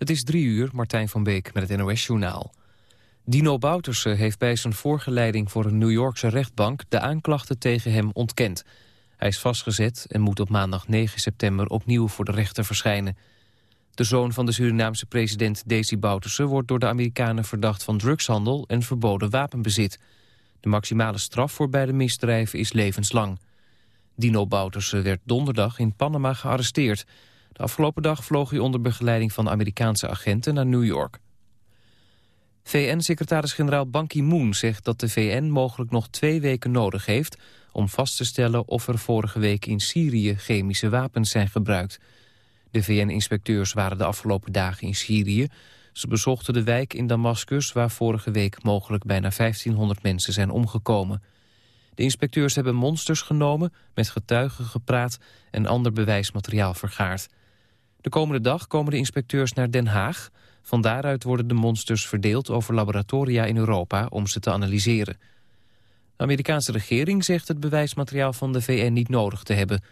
Het is drie uur, Martijn van Beek met het NOS-journaal. Dino Bouterse heeft bij zijn voorgeleiding voor een New Yorkse rechtbank... de aanklachten tegen hem ontkend. Hij is vastgezet en moet op maandag 9 september opnieuw voor de rechter verschijnen. De zoon van de Surinaamse president Desi Bouterse... wordt door de Amerikanen verdacht van drugshandel en verboden wapenbezit. De maximale straf voor beide misdrijven is levenslang. Dino Bouterse werd donderdag in Panama gearresteerd... De afgelopen dag vloog hij onder begeleiding van Amerikaanse agenten naar New York. VN-secretaris-generaal Ban Ki-moon zegt dat de VN mogelijk nog twee weken nodig heeft... om vast te stellen of er vorige week in Syrië chemische wapens zijn gebruikt. De VN-inspecteurs waren de afgelopen dagen in Syrië. Ze bezochten de wijk in Damascus waar vorige week mogelijk bijna 1500 mensen zijn omgekomen. De inspecteurs hebben monsters genomen, met getuigen gepraat en ander bewijsmateriaal vergaard. De komende dag komen de inspecteurs naar Den Haag. Van daaruit worden de monsters verdeeld over laboratoria in Europa om ze te analyseren. De Amerikaanse regering zegt het bewijsmateriaal van de VN niet nodig te hebben.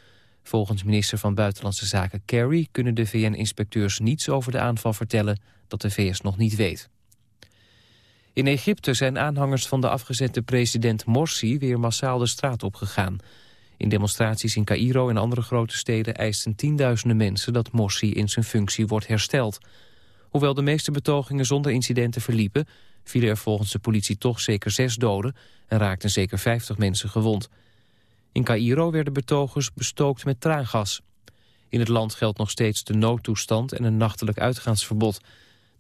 Volgens minister van Buitenlandse Zaken Kerry kunnen de VN-inspecteurs niets over de aanval vertellen dat de VS nog niet weet. In Egypte zijn aanhangers van de afgezette president Morsi weer massaal de straat opgegaan. In demonstraties in Cairo en andere grote steden eisten tienduizenden mensen dat Morsi in zijn functie wordt hersteld. Hoewel de meeste betogingen zonder incidenten verliepen, vielen er volgens de politie toch zeker zes doden en raakten zeker vijftig mensen gewond. In Cairo werden betogers bestookt met traangas. In het land geldt nog steeds de noodtoestand en een nachtelijk uitgaansverbod.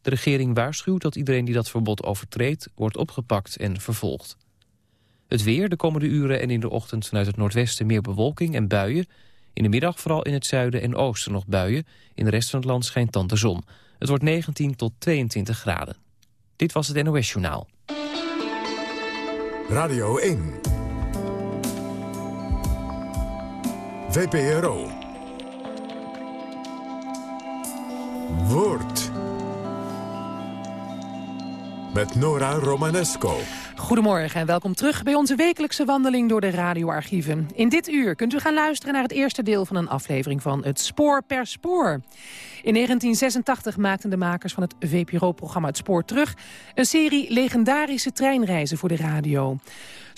De regering waarschuwt dat iedereen die dat verbod overtreedt wordt opgepakt en vervolgd. Het weer de komende uren en in de ochtend vanuit het noordwesten meer bewolking en buien. In de middag vooral in het zuiden en oosten nog buien. In de rest van het land schijnt dan de zon. Het wordt 19 tot 22 graden. Dit was het NOS Journaal. Radio 1. VPRO. Woord. Met Nora Romanesco. Goedemorgen en welkom terug bij onze wekelijkse wandeling door de radioarchieven. In dit uur kunt u gaan luisteren naar het eerste deel van een aflevering van Het Spoor per Spoor. In 1986 maakten de makers van het VPRO-programma Het Spoor Terug... een serie legendarische treinreizen voor de radio.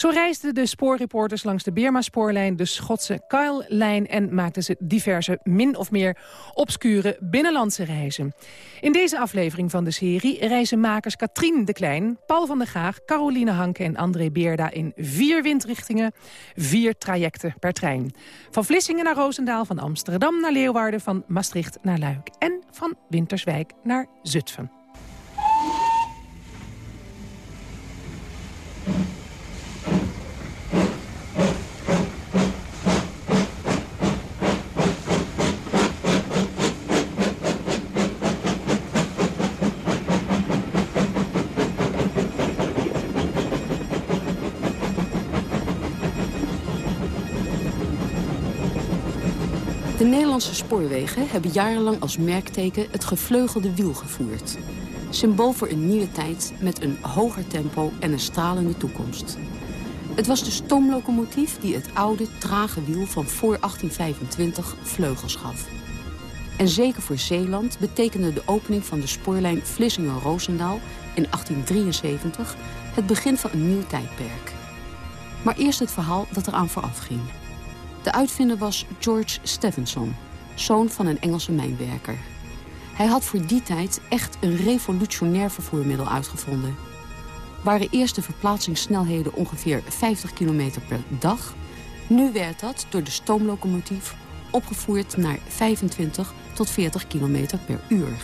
Zo reisden de spoorreporters langs de Birma-spoorlijn, de Schotse Kyle-lijn... en maakten ze diverse min of meer obscure binnenlandse reizen. In deze aflevering van de serie reizen makers Katrien de Klein... Paul van der Gaag, Caroline Hanke en André Beerda... in vier windrichtingen, vier trajecten per trein. Van Vlissingen naar Roosendaal, van Amsterdam naar Leeuwarden... van Maastricht naar Luik en van Winterswijk naar Zutphen. Nederlandse spoorwegen hebben jarenlang als merkteken het gevleugelde wiel gevoerd. Symbool voor een nieuwe tijd met een hoger tempo en een stralende toekomst. Het was de stoomlocomotief die het oude, trage wiel van voor 1825 vleugels gaf. En zeker voor Zeeland betekende de opening van de spoorlijn Vlissingen-Roosendaal in 1873 het begin van een nieuw tijdperk. Maar eerst het verhaal dat eraan vooraf ging. De uitvinder was George Stephenson, zoon van een Engelse mijnwerker. Hij had voor die tijd echt een revolutionair vervoermiddel uitgevonden. Waren eerste verplaatsingssnelheden ongeveer 50 km per dag... nu werd dat door de stoomlocomotief opgevoerd naar 25 tot 40 km per uur.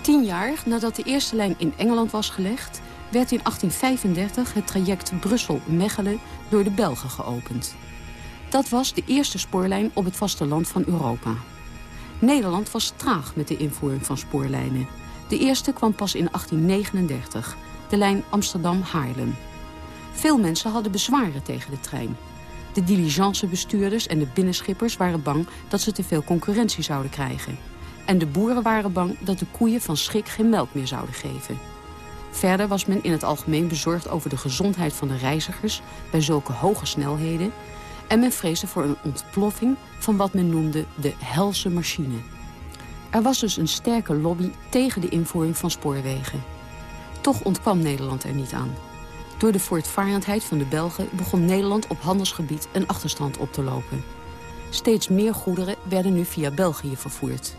Tien jaar nadat de eerste lijn in Engeland was gelegd... werd in 1835 het traject Brussel-Mechelen door de Belgen geopend. Dat was de eerste spoorlijn op het vasteland van Europa. Nederland was traag met de invoering van spoorlijnen. De eerste kwam pas in 1839, de lijn Amsterdam-Haarlem. Veel mensen hadden bezwaren tegen de trein. De diligencebestuurders en de binnenschippers waren bang dat ze te veel concurrentie zouden krijgen. En de boeren waren bang dat de koeien van schrik geen melk meer zouden geven. Verder was men in het algemeen bezorgd over de gezondheid van de reizigers bij zulke hoge snelheden en men vreesde voor een ontploffing van wat men noemde de helse machine. Er was dus een sterke lobby tegen de invoering van spoorwegen. Toch ontkwam Nederland er niet aan. Door de voortvarendheid van de Belgen begon Nederland op handelsgebied een achterstand op te lopen. Steeds meer goederen werden nu via België vervoerd.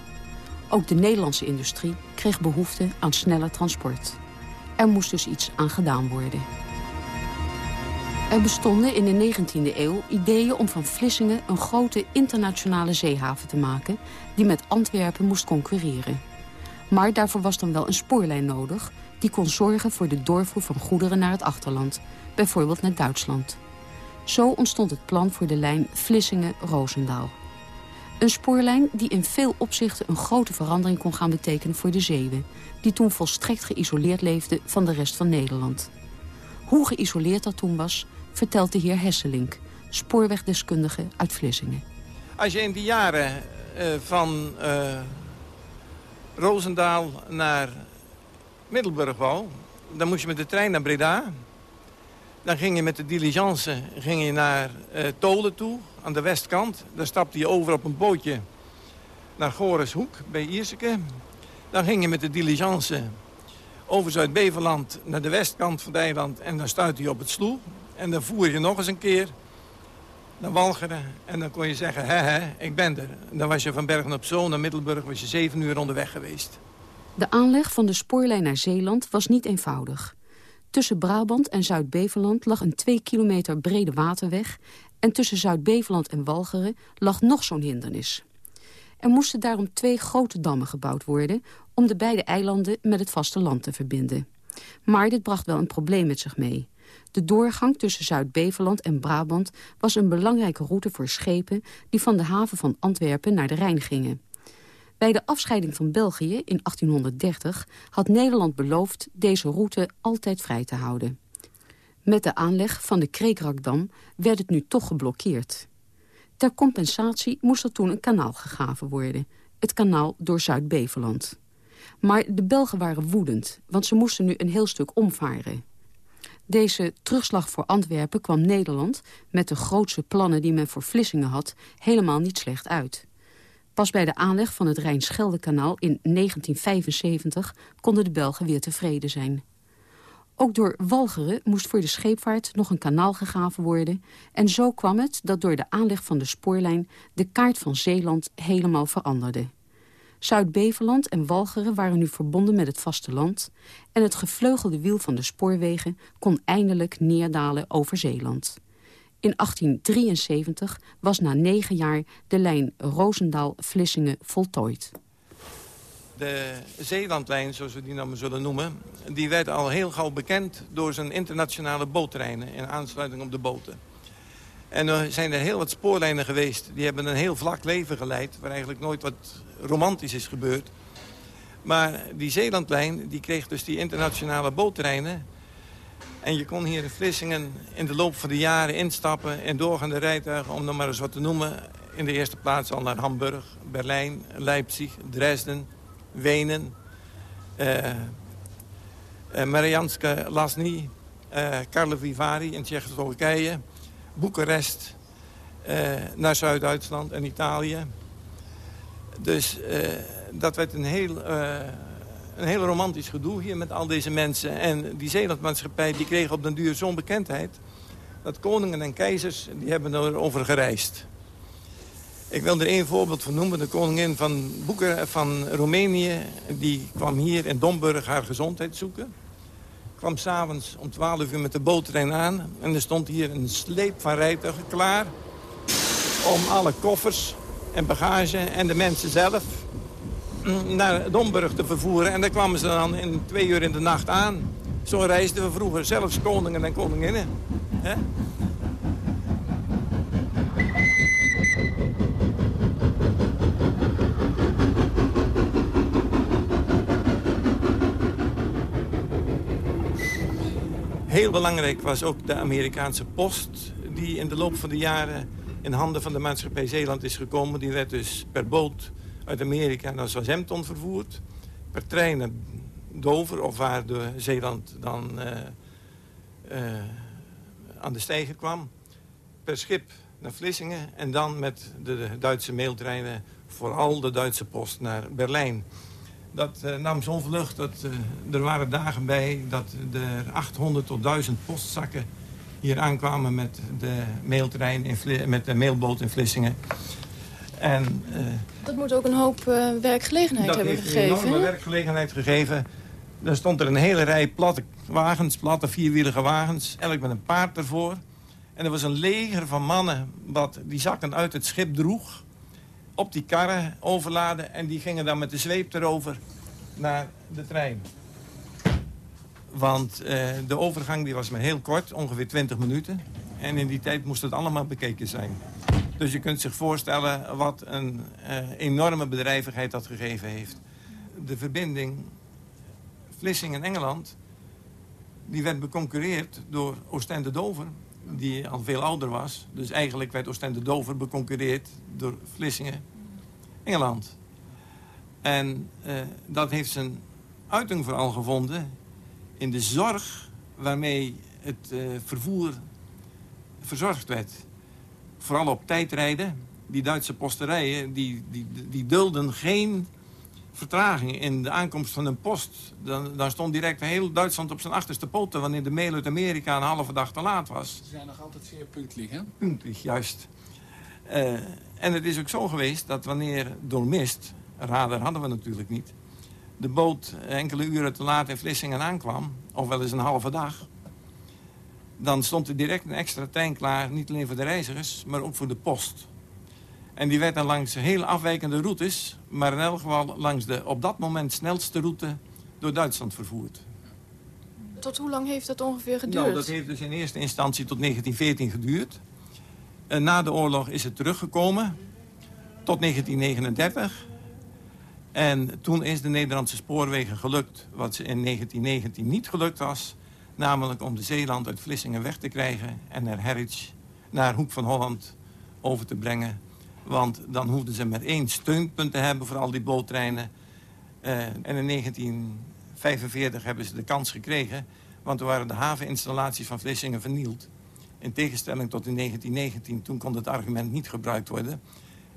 Ook de Nederlandse industrie kreeg behoefte aan sneller transport. Er moest dus iets aan gedaan worden. Er bestonden in de 19e eeuw ideeën om van Vlissingen een grote internationale zeehaven te maken... die met Antwerpen moest concurreren. Maar daarvoor was dan wel een spoorlijn nodig... die kon zorgen voor de doorvoer van goederen naar het achterland, bijvoorbeeld naar Duitsland. Zo ontstond het plan voor de lijn Vlissingen-Roosendaal. Een spoorlijn die in veel opzichten een grote verandering kon gaan betekenen voor de Zeeuwen... die toen volstrekt geïsoleerd leefden van de rest van Nederland. Hoe geïsoleerd dat toen was, vertelt de heer Hesselink... spoorwegdeskundige uit Vlissingen. Als je in die jaren uh, van uh, Roosendaal naar Middelburg wou... dan moest je met de trein naar Breda... Dan ging je met de diligence ging je naar uh, Tolen toe, aan de westkant. Dan stapte je over op een bootje naar Goreshoek bij Ierseke. Dan ging je met de diligence over Zuid-Beverland naar de westkant van het eiland. En dan stuitte je op het sloel. En dan voer je nog eens een keer naar Walcheren. En dan kon je zeggen, hè hè, ik ben er. Dan was je van Bergen op Zoom naar Middelburg, was je zeven uur onderweg geweest. De aanleg van de spoorlijn naar Zeeland was niet eenvoudig. Tussen Brabant en Zuid-Beverland lag een twee kilometer brede waterweg... en tussen Zuid-Beverland en Walcheren lag nog zo'n hindernis. Er moesten daarom twee grote dammen gebouwd worden... om de beide eilanden met het vasteland te verbinden. Maar dit bracht wel een probleem met zich mee. De doorgang tussen Zuid-Beverland en Brabant was een belangrijke route voor schepen... die van de haven van Antwerpen naar de Rijn gingen. Bij de afscheiding van België in 1830 had Nederland beloofd deze route altijd vrij te houden. Met de aanleg van de Kreekrakdam werd het nu toch geblokkeerd. Ter compensatie moest er toen een kanaal gegraven worden. Het kanaal door Zuid-Beverland. Maar de Belgen waren woedend, want ze moesten nu een heel stuk omvaren. Deze terugslag voor Antwerpen kwam Nederland... met de grootste plannen die men voor Vlissingen had... helemaal niet slecht uit. Pas bij de aanleg van het Rijn-Scheldekanaal in 1975 konden de Belgen weer tevreden zijn. Ook door Walcheren moest voor de scheepvaart nog een kanaal gegraven worden... en zo kwam het dat door de aanleg van de spoorlijn... de kaart van Zeeland helemaal veranderde. Zuid-Beverland en Walcheren waren nu verbonden met het vasteland... en het gevleugelde wiel van de spoorwegen kon eindelijk neerdalen over Zeeland. In 1873 was na negen jaar de lijn Roosendaal-Vlissingen voltooid. De Zeelandlijn, zoals we die dan zullen noemen... die werd al heel gauw bekend door zijn internationale boottreinen... in aansluiting op de boten. En er zijn er heel wat spoorlijnen geweest. Die hebben een heel vlak leven geleid... waar eigenlijk nooit wat romantisch is gebeurd. Maar die Zeelandlijn die kreeg dus die internationale boottreinen... En je kon hier in Vlissingen in de loop van de jaren instappen... in doorgaande rijtuigen, om nog maar eens wat te noemen... in de eerste plaats al naar Hamburg, Berlijn, Leipzig, Dresden, Wenen... Uh, Marianske Lasny, uh, Karlovy Vary in Tsjechoslowakije... Boekarest, naar Zuid-Duitsland en Italië. Dus dat werd een heel een heel romantisch gedoe hier met al deze mensen. En die Zeelandmaatschappij die kreeg op den duur zo'n bekendheid... dat koningen en keizers die hebben erover gereisd. Ik wil er één voorbeeld van noemen. De koningin van, Boeker, van Roemenië die kwam hier in Domburg haar gezondheid zoeken. Kwam s'avonds om 12 uur met de boottrein aan. En er stond hier een sleep van rijtuigen klaar... om alle koffers en bagage en de mensen zelf naar Domburg te vervoeren. En daar kwamen ze dan in twee uur in de nacht aan. Zo reisden we vroeger, zelfs koningen en koninginnen. Heel belangrijk was ook de Amerikaanse post... die in de loop van de jaren in handen van de maatschappij Zeeland is gekomen. Die werd dus per boot uit Amerika naar Southampton vervoerd. Per trein naar Dover, of waar de Zeeland dan uh, uh, aan de steiger kwam. Per schip naar Vlissingen en dan met de Duitse mailtreinen vooral de Duitse post naar Berlijn. Dat uh, nam zo'n vlucht dat er waren dagen bij dat er 800 tot 1000 postzakken hier aankwamen met de mailtrein in met de mailboot in Vlissingen. En, uh, dat moet ook een hoop werkgelegenheid hebben gegeven. Dat heeft enorme werkgelegenheid gegeven. Er stond er een hele rij platte wagens, platte vierwielige wagens, elk met een paard ervoor. En er was een leger van mannen wat die zakken uit het schip droeg. Op die karren overladen en die gingen dan met de zweep erover naar de trein. Want uh, de overgang die was maar heel kort, ongeveer 20 minuten. En in die tijd moest het allemaal bekeken zijn. Dus je kunt zich voorstellen wat een uh, enorme bedrijvigheid dat gegeven heeft. De verbinding Vlissingen-Engeland... die werd beconcurreerd door Oostende-Dover die al veel ouder was. Dus eigenlijk werd Oostende-Dover beconcurreerd door Vlissingen, Engeland. En uh, dat heeft zijn uiting vooral gevonden in de zorg waarmee het uh, vervoer verzorgd werd. Vooral op tijdrijden. Die Duitse posterijen die, die, die dulden geen vertraging in de aankomst van een post. Dan, dan stond direct heel Duitsland op zijn achterste poten... wanneer de mail uit Amerika een halve dag te laat was. Ze zijn nog altijd zeer puntelijk, hè? Puntelijk, juist. Uh, en het is ook zo geweest dat wanneer door mist... radar hadden we natuurlijk niet... de boot enkele uren te laat in Vlissingen aankwam... of wel eens een halve dag... dan stond er direct een extra trein klaar... niet alleen voor de reizigers, maar ook voor de post... En die werd dan langs heel afwijkende routes... maar in elk geval langs de op dat moment snelste route door Duitsland vervoerd. Tot hoe lang heeft dat ongeveer geduurd? Nou, dat heeft dus in eerste instantie tot 1914 geduurd. En na de oorlog is het teruggekomen tot 1939. En toen is de Nederlandse spoorwegen gelukt wat ze in 1919 niet gelukt was. Namelijk om de Zeeland uit Vlissingen weg te krijgen en naar Harwich, naar Hoek van Holland over te brengen want dan hoefden ze maar één steunpunt te hebben voor al die boottreinen. Uh, en in 1945 hebben ze de kans gekregen. Want toen waren de haveninstallaties van Vlissingen vernield. In tegenstelling tot in 1919, toen kon het argument niet gebruikt worden.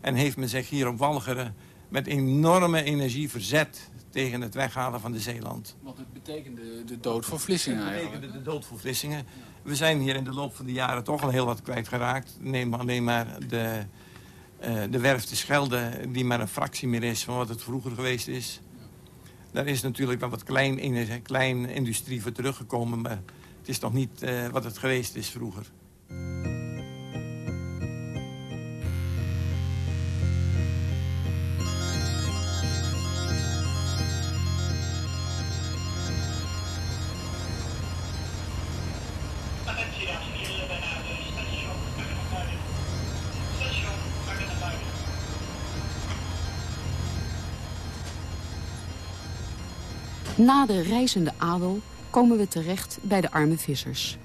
En heeft men zich hier op Walcheren met enorme energie verzet tegen het weghalen van de Zeeland. Want het betekende de dood voor Vlissingen eigenlijk. Het betekende de dood voor Vlissingen. We zijn hier in de loop van de jaren toch al heel wat kwijtgeraakt. Neem alleen maar de uh, de werf te Schelde, die maar een fractie meer is van wat het vroeger geweest is. Daar is natuurlijk wel wat klein, klein industrie voor teruggekomen, maar het is toch niet uh, wat het geweest is vroeger. Na de reizende adel komen we terecht bij de arme vissers.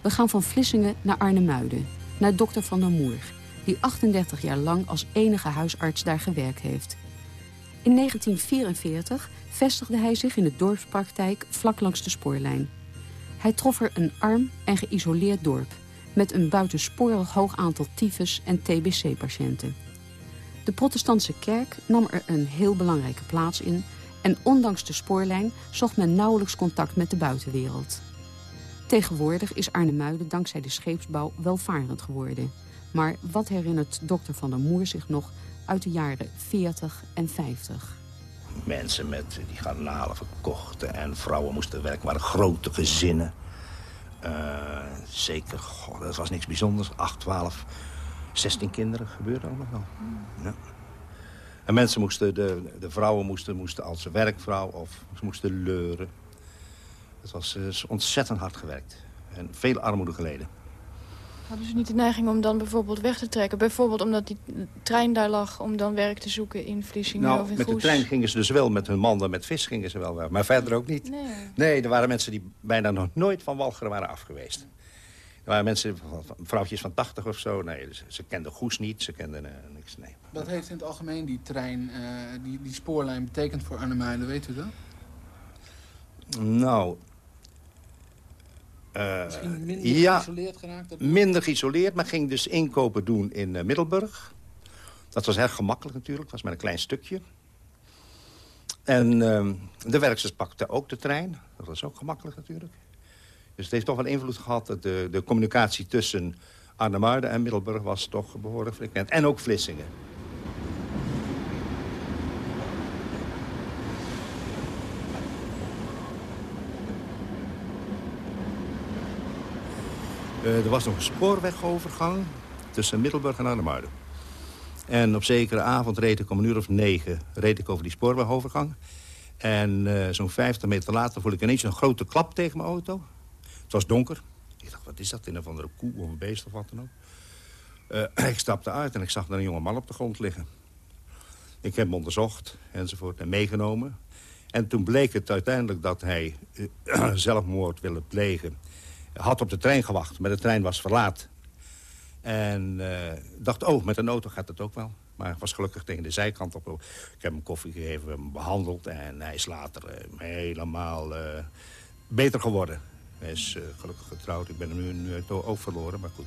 We gaan van Vlissingen naar Arnhemuiden, naar dokter Van der Moer... die 38 jaar lang als enige huisarts daar gewerkt heeft. In 1944 vestigde hij zich in de dorpspraktijk vlak langs de spoorlijn. Hij trof er een arm en geïsoleerd dorp... met een buitensporig hoog aantal tyfus- en TBC-patiënten. De protestantse kerk nam er een heel belangrijke plaats in... En ondanks de spoorlijn zocht men nauwelijks contact met de buitenwereld. Tegenwoordig is Arnhemuiden dankzij de scheepsbouw welvarend geworden. Maar wat herinnert dokter Van der Moer zich nog uit de jaren 40 en 50? Mensen met die garnalen verkochten en vrouwen moesten werken, waren grote gezinnen. Uh, zeker, goh, dat was niks bijzonders. 8, 12, 16 kinderen gebeurde nog wel. Ja. En mensen moesten, de, de vrouwen moesten, moesten als werkvrouw of ze moesten leuren. Het was uh, ontzettend hard gewerkt. En veel armoede geleden. Hadden ze niet de neiging om dan bijvoorbeeld weg te trekken? Bijvoorbeeld omdat die trein daar lag om dan werk te zoeken in Vlissingen nou, of in met de trein gingen ze dus wel, met hun mannen, met vis gingen ze wel weg. Maar verder ook niet. Nee. nee, er waren mensen die bijna nog nooit van Walcheren waren afgeweest. Er waren mensen, vrouwtjes van 80 of zo. Nee, ze, ze kenden Goes niet, ze kenden uh, niks. Nee. Wat heeft in het algemeen die trein, uh, die, die spoorlijn betekend voor Arnhemuiden, weet u dat? Nou... Uh, Misschien minder ja, geïsoleerd geraakt? minder geïsoleerd, maar ging dus inkopen doen in Middelburg. Dat was erg gemakkelijk natuurlijk. Het was maar een klein stukje. En ehm, de werksters pakten ook de trein. Dat was ook gemakkelijk natuurlijk. Dus het heeft toch wel invloed gehad. Dat de, de communicatie tussen Arnhemuiden en Middelburg was toch behoorlijk frequent. En ook Vlissingen. Uh, er was nog een spoorwegovergang tussen Middelburg en Arnhemuiden. En op zekere avond reed ik om een uur of negen reed ik over die spoorwegovergang. En uh, zo'n 50 meter later voel ik ineens een grote klap tegen mijn auto. Het was donker. Ik dacht, wat is dat? Een of andere koe of een beest of wat dan ook. Uh, ik stapte uit en ik zag daar een jonge man op de grond liggen. Ik heb hem onderzocht enzovoort en meegenomen. En toen bleek het uiteindelijk dat hij uh, zelfmoord wilde plegen. Had op de trein gewacht, maar de trein was verlaat. En uh, dacht, oh, met een auto gaat het ook wel. Maar was gelukkig tegen de zijkant op. Ik heb hem koffie gegeven, hem behandeld. En hij is later helemaal beter geworden. Hij is gelukkig getrouwd. Ik ben hem nu, nu ook verloren, maar goed.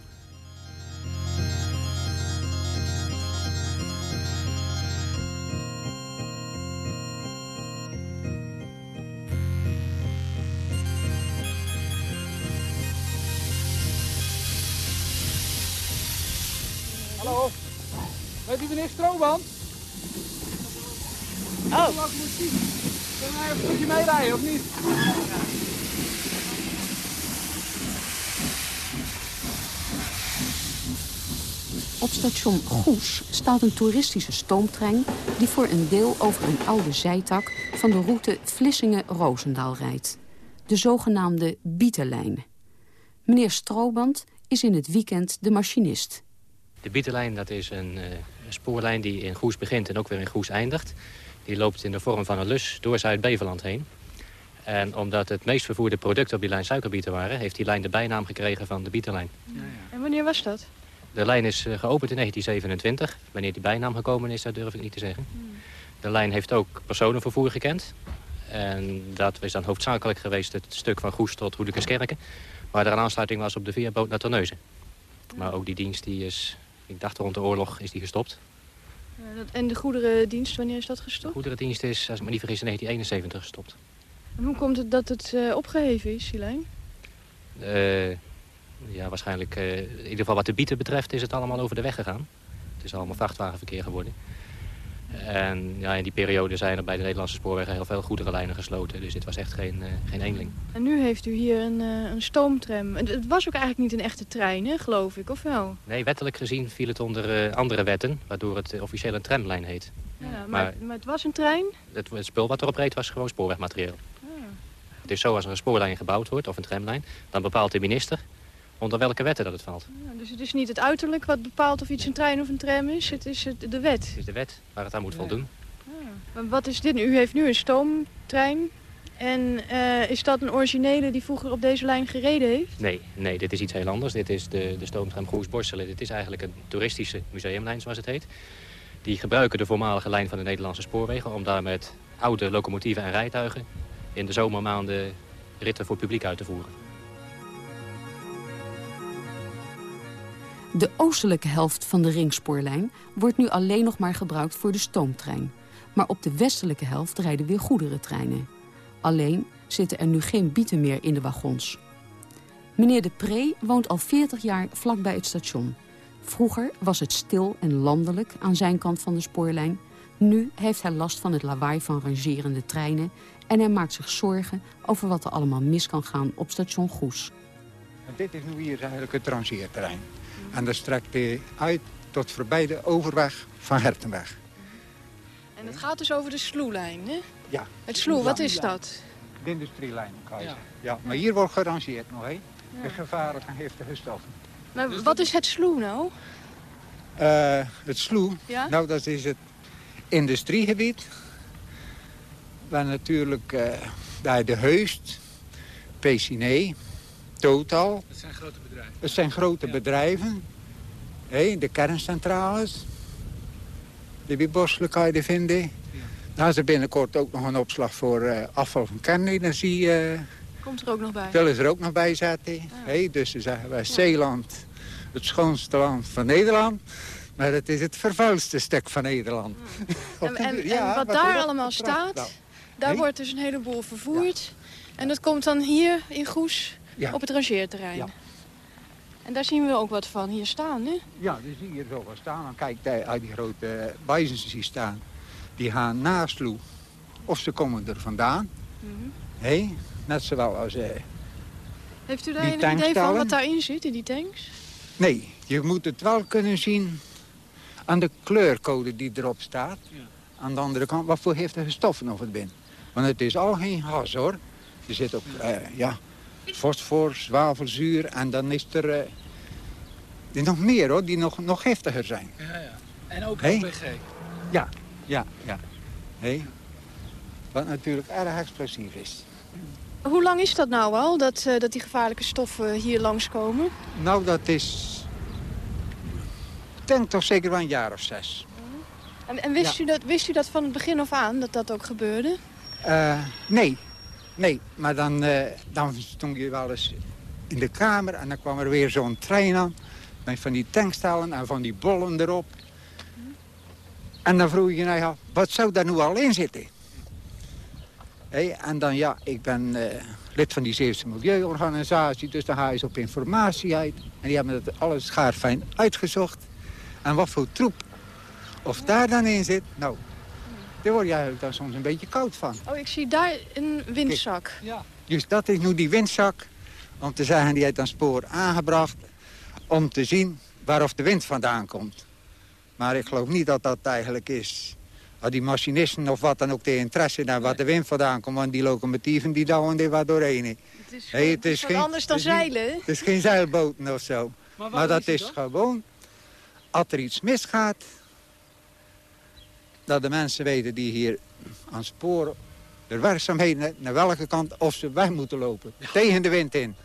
Hallo, weet u meneer Strooband? Oh. Hoe lang moet zien? Kunnen wij even een stukje meerijden of niet? Op station Goes staat een toeristische stoomtrein... die voor een deel over een oude zijtak van de route Vlissingen-Roosendaal rijdt. De zogenaamde Bietenlijn. Meneer Strooband is in het weekend de machinist. De Bietenlijn dat is een, uh, spoorlijn die in Goes begint en ook weer in Goes eindigt. Die loopt in de vorm van een lus door Zuid-Beveland heen. En omdat het meest vervoerde product op die lijn suikerbieten waren... heeft die lijn de bijnaam gekregen van de Bietenlijn. Ja, ja. En wanneer was dat? De lijn is eh, geopend in 1927. Wanneer die bijnaam gekomen is, dat durf ik niet te zeggen. Hmm. De lijn heeft ook personenvervoer gekend. En dat is dan hoofdzakelijk geweest het stuk van Goes tot Hoedekenskerken. Waar er een aansluiting was op de veerboot naar Terneuzen. Maar ook die dienst die is, ik dacht rond de oorlog, is die gestopt. En de goederendienst, wanneer is dat gestopt? De goederendienst is, als ik me niet vergis, in 1971 gestopt. En hoe komt het dat het uh, opgeheven is, die lijn? Uh, ja, waarschijnlijk, uh, in ieder geval wat de bieten betreft, is het allemaal over de weg gegaan. Het is allemaal vrachtwagenverkeer geworden. En ja, in die periode zijn er bij de Nederlandse spoorwegen heel veel goederenlijnen gesloten. Dus dit was echt geen, uh, geen eenling. En nu heeft u hier een, uh, een stoomtram. Het was ook eigenlijk niet een echte trein, hè, geloof ik, of wel? Nee, wettelijk gezien viel het onder uh, andere wetten, waardoor het officieel een tramlijn heet. Ja, maar, maar, maar, het was een trein? Het, het spul wat erop reed was gewoon spoorwegmateriaal. Ah. Het is zo als er een spoorlijn gebouwd wordt, of een tramlijn, dan bepaalt de minister onder welke wetten dat het valt. Ja, dus het is niet het uiterlijk wat bepaalt of iets een trein of een tram is, het is het, de wet? Het is de wet waar het aan moet voldoen. Ja. Maar wat is dit nu? U heeft nu een stoomtrein. En uh, is dat een originele die vroeger op deze lijn gereden heeft? Nee, nee dit is iets heel anders. Dit is de, de stoomtram Goes-Borselen. Dit is eigenlijk een toeristische museumlijn, zoals het heet. Die gebruiken de voormalige lijn van de Nederlandse spoorwegen... om daar met oude locomotieven en rijtuigen... in de zomermaanden ritten voor publiek uit te voeren. De oostelijke helft van de ringspoorlijn wordt nu alleen nog maar gebruikt voor de stoomtrein. Maar op de westelijke helft rijden weer goederentreinen. Alleen zitten er nu geen bieten meer in de wagons. Meneer De Pre woont al 40 jaar vlakbij het station. Vroeger was het stil en landelijk aan zijn kant van de spoorlijn. Nu heeft hij last van het lawaai van rangerende treinen... en hij maakt zich zorgen over wat er allemaal mis kan gaan op station Goes. Dit is nu hier eigenlijk het rangeerterrein. En dat strekt hij uit tot voorbij de overweg van Hertenweg. En het gaat dus over de sloelijn, hè? Ja. Het sloe, wat is dat? De industrielijn, kan je ja. ja. Maar hier wordt gerangeerd nog, hè? De gevaarlijke en giftige stoffen. Maar wat is het sloe nou? Uh, het sloe, ja? nou dat is het industriegebied. Waar natuurlijk uh, daar de Heust, PCNE, Total... Dat zijn grote bedrijven. Het zijn grote ja. bedrijven. Hey, de kerncentrales. De Biborselen kan je vinden. Ja. Daar is er binnenkort ook nog een opslag voor uh, afval van kernenergie. Uh, Komt er ook nog bij? Willen ze er ook nog bij zetten. Hey, dus dan zeggen wij Zeeland, het schoonste land van Nederland. Maar het is het vervuilste stuk van Nederland. En, en, en wat daar allemaal staat, daar wordt dus een heleboel vervoerd. En dat komt dan hier in Goes op het rangeerterrein. Ja. En daar zien we ook wat van hier staan, hè? Ja, die zie je hier zo wat staan. Dan kijk, uit die grote bijzens die staan. Die gaan naast Loe. Of ze komen er vandaan. Mm hey, net zowel als... Uh, Heeft u daar een idee van wat daarin zit, in die tanks? Nee, je moet het wel kunnen zien aan de kleurcode die erop staat. Ja. Aan de andere kant, wat voor giftige stoffen of het binnen. Want het is al geen gas, hoor. Er zit ook, uh, ja, fosfor, zwavelzuur en dan is er... Uh, er nog meer, hoor, die nog, nog giftiger zijn. Ja, ja. En ook hey? LPG. Ja, ja, ja. Hey. Wat natuurlijk erg explosief is. Hoe lang is dat nou al, dat, uh, dat die gevaarlijke stoffen hier langskomen? Nou, dat is... Ik denk toch zeker wel een jaar of zes. En, en wist, u dat, wist u dat van het begin af aan, dat dat ook gebeurde? Uh, nee. Nee, maar dan, uh, dan stond je wel eens in de kamer... en dan kwam er weer zo'n trein aan... met van die tankstalen en van die bollen erop. En dan vroeg je, nou wat zou daar nu al in zitten? En dan, ja, ik ben uh, lid van die Zeeuwse Milieuorganisatie... dus daar ga je op informatie uit. En die hebben het alles schaarfijn uitgezocht. En wat voor troep of daar dan in zit, nou, daar word je eigenlijk dan soms een beetje koud van. Oh, ik zie daar een windzak. ja. Dus dat is nu die windzak, om te zeggen, die heeft dan spoor aangebracht... om te zien waarof de wind vandaan komt. Maar ik geloof niet dat dat eigenlijk is. Die machinisten of wat dan ook de interesse naar wat de wind vandaan komt. Want die locomotieven die douwen er wat doorheen. Het is, hey, het is geen, anders dan zeilen. Het is geen zeilboten of zo. Maar, maar dat is, is gewoon, als er iets misgaat... dat de mensen weten die hier aan sporen... de werkzaamheden naar welke kant of ze weg moeten lopen. Tegen de wind in.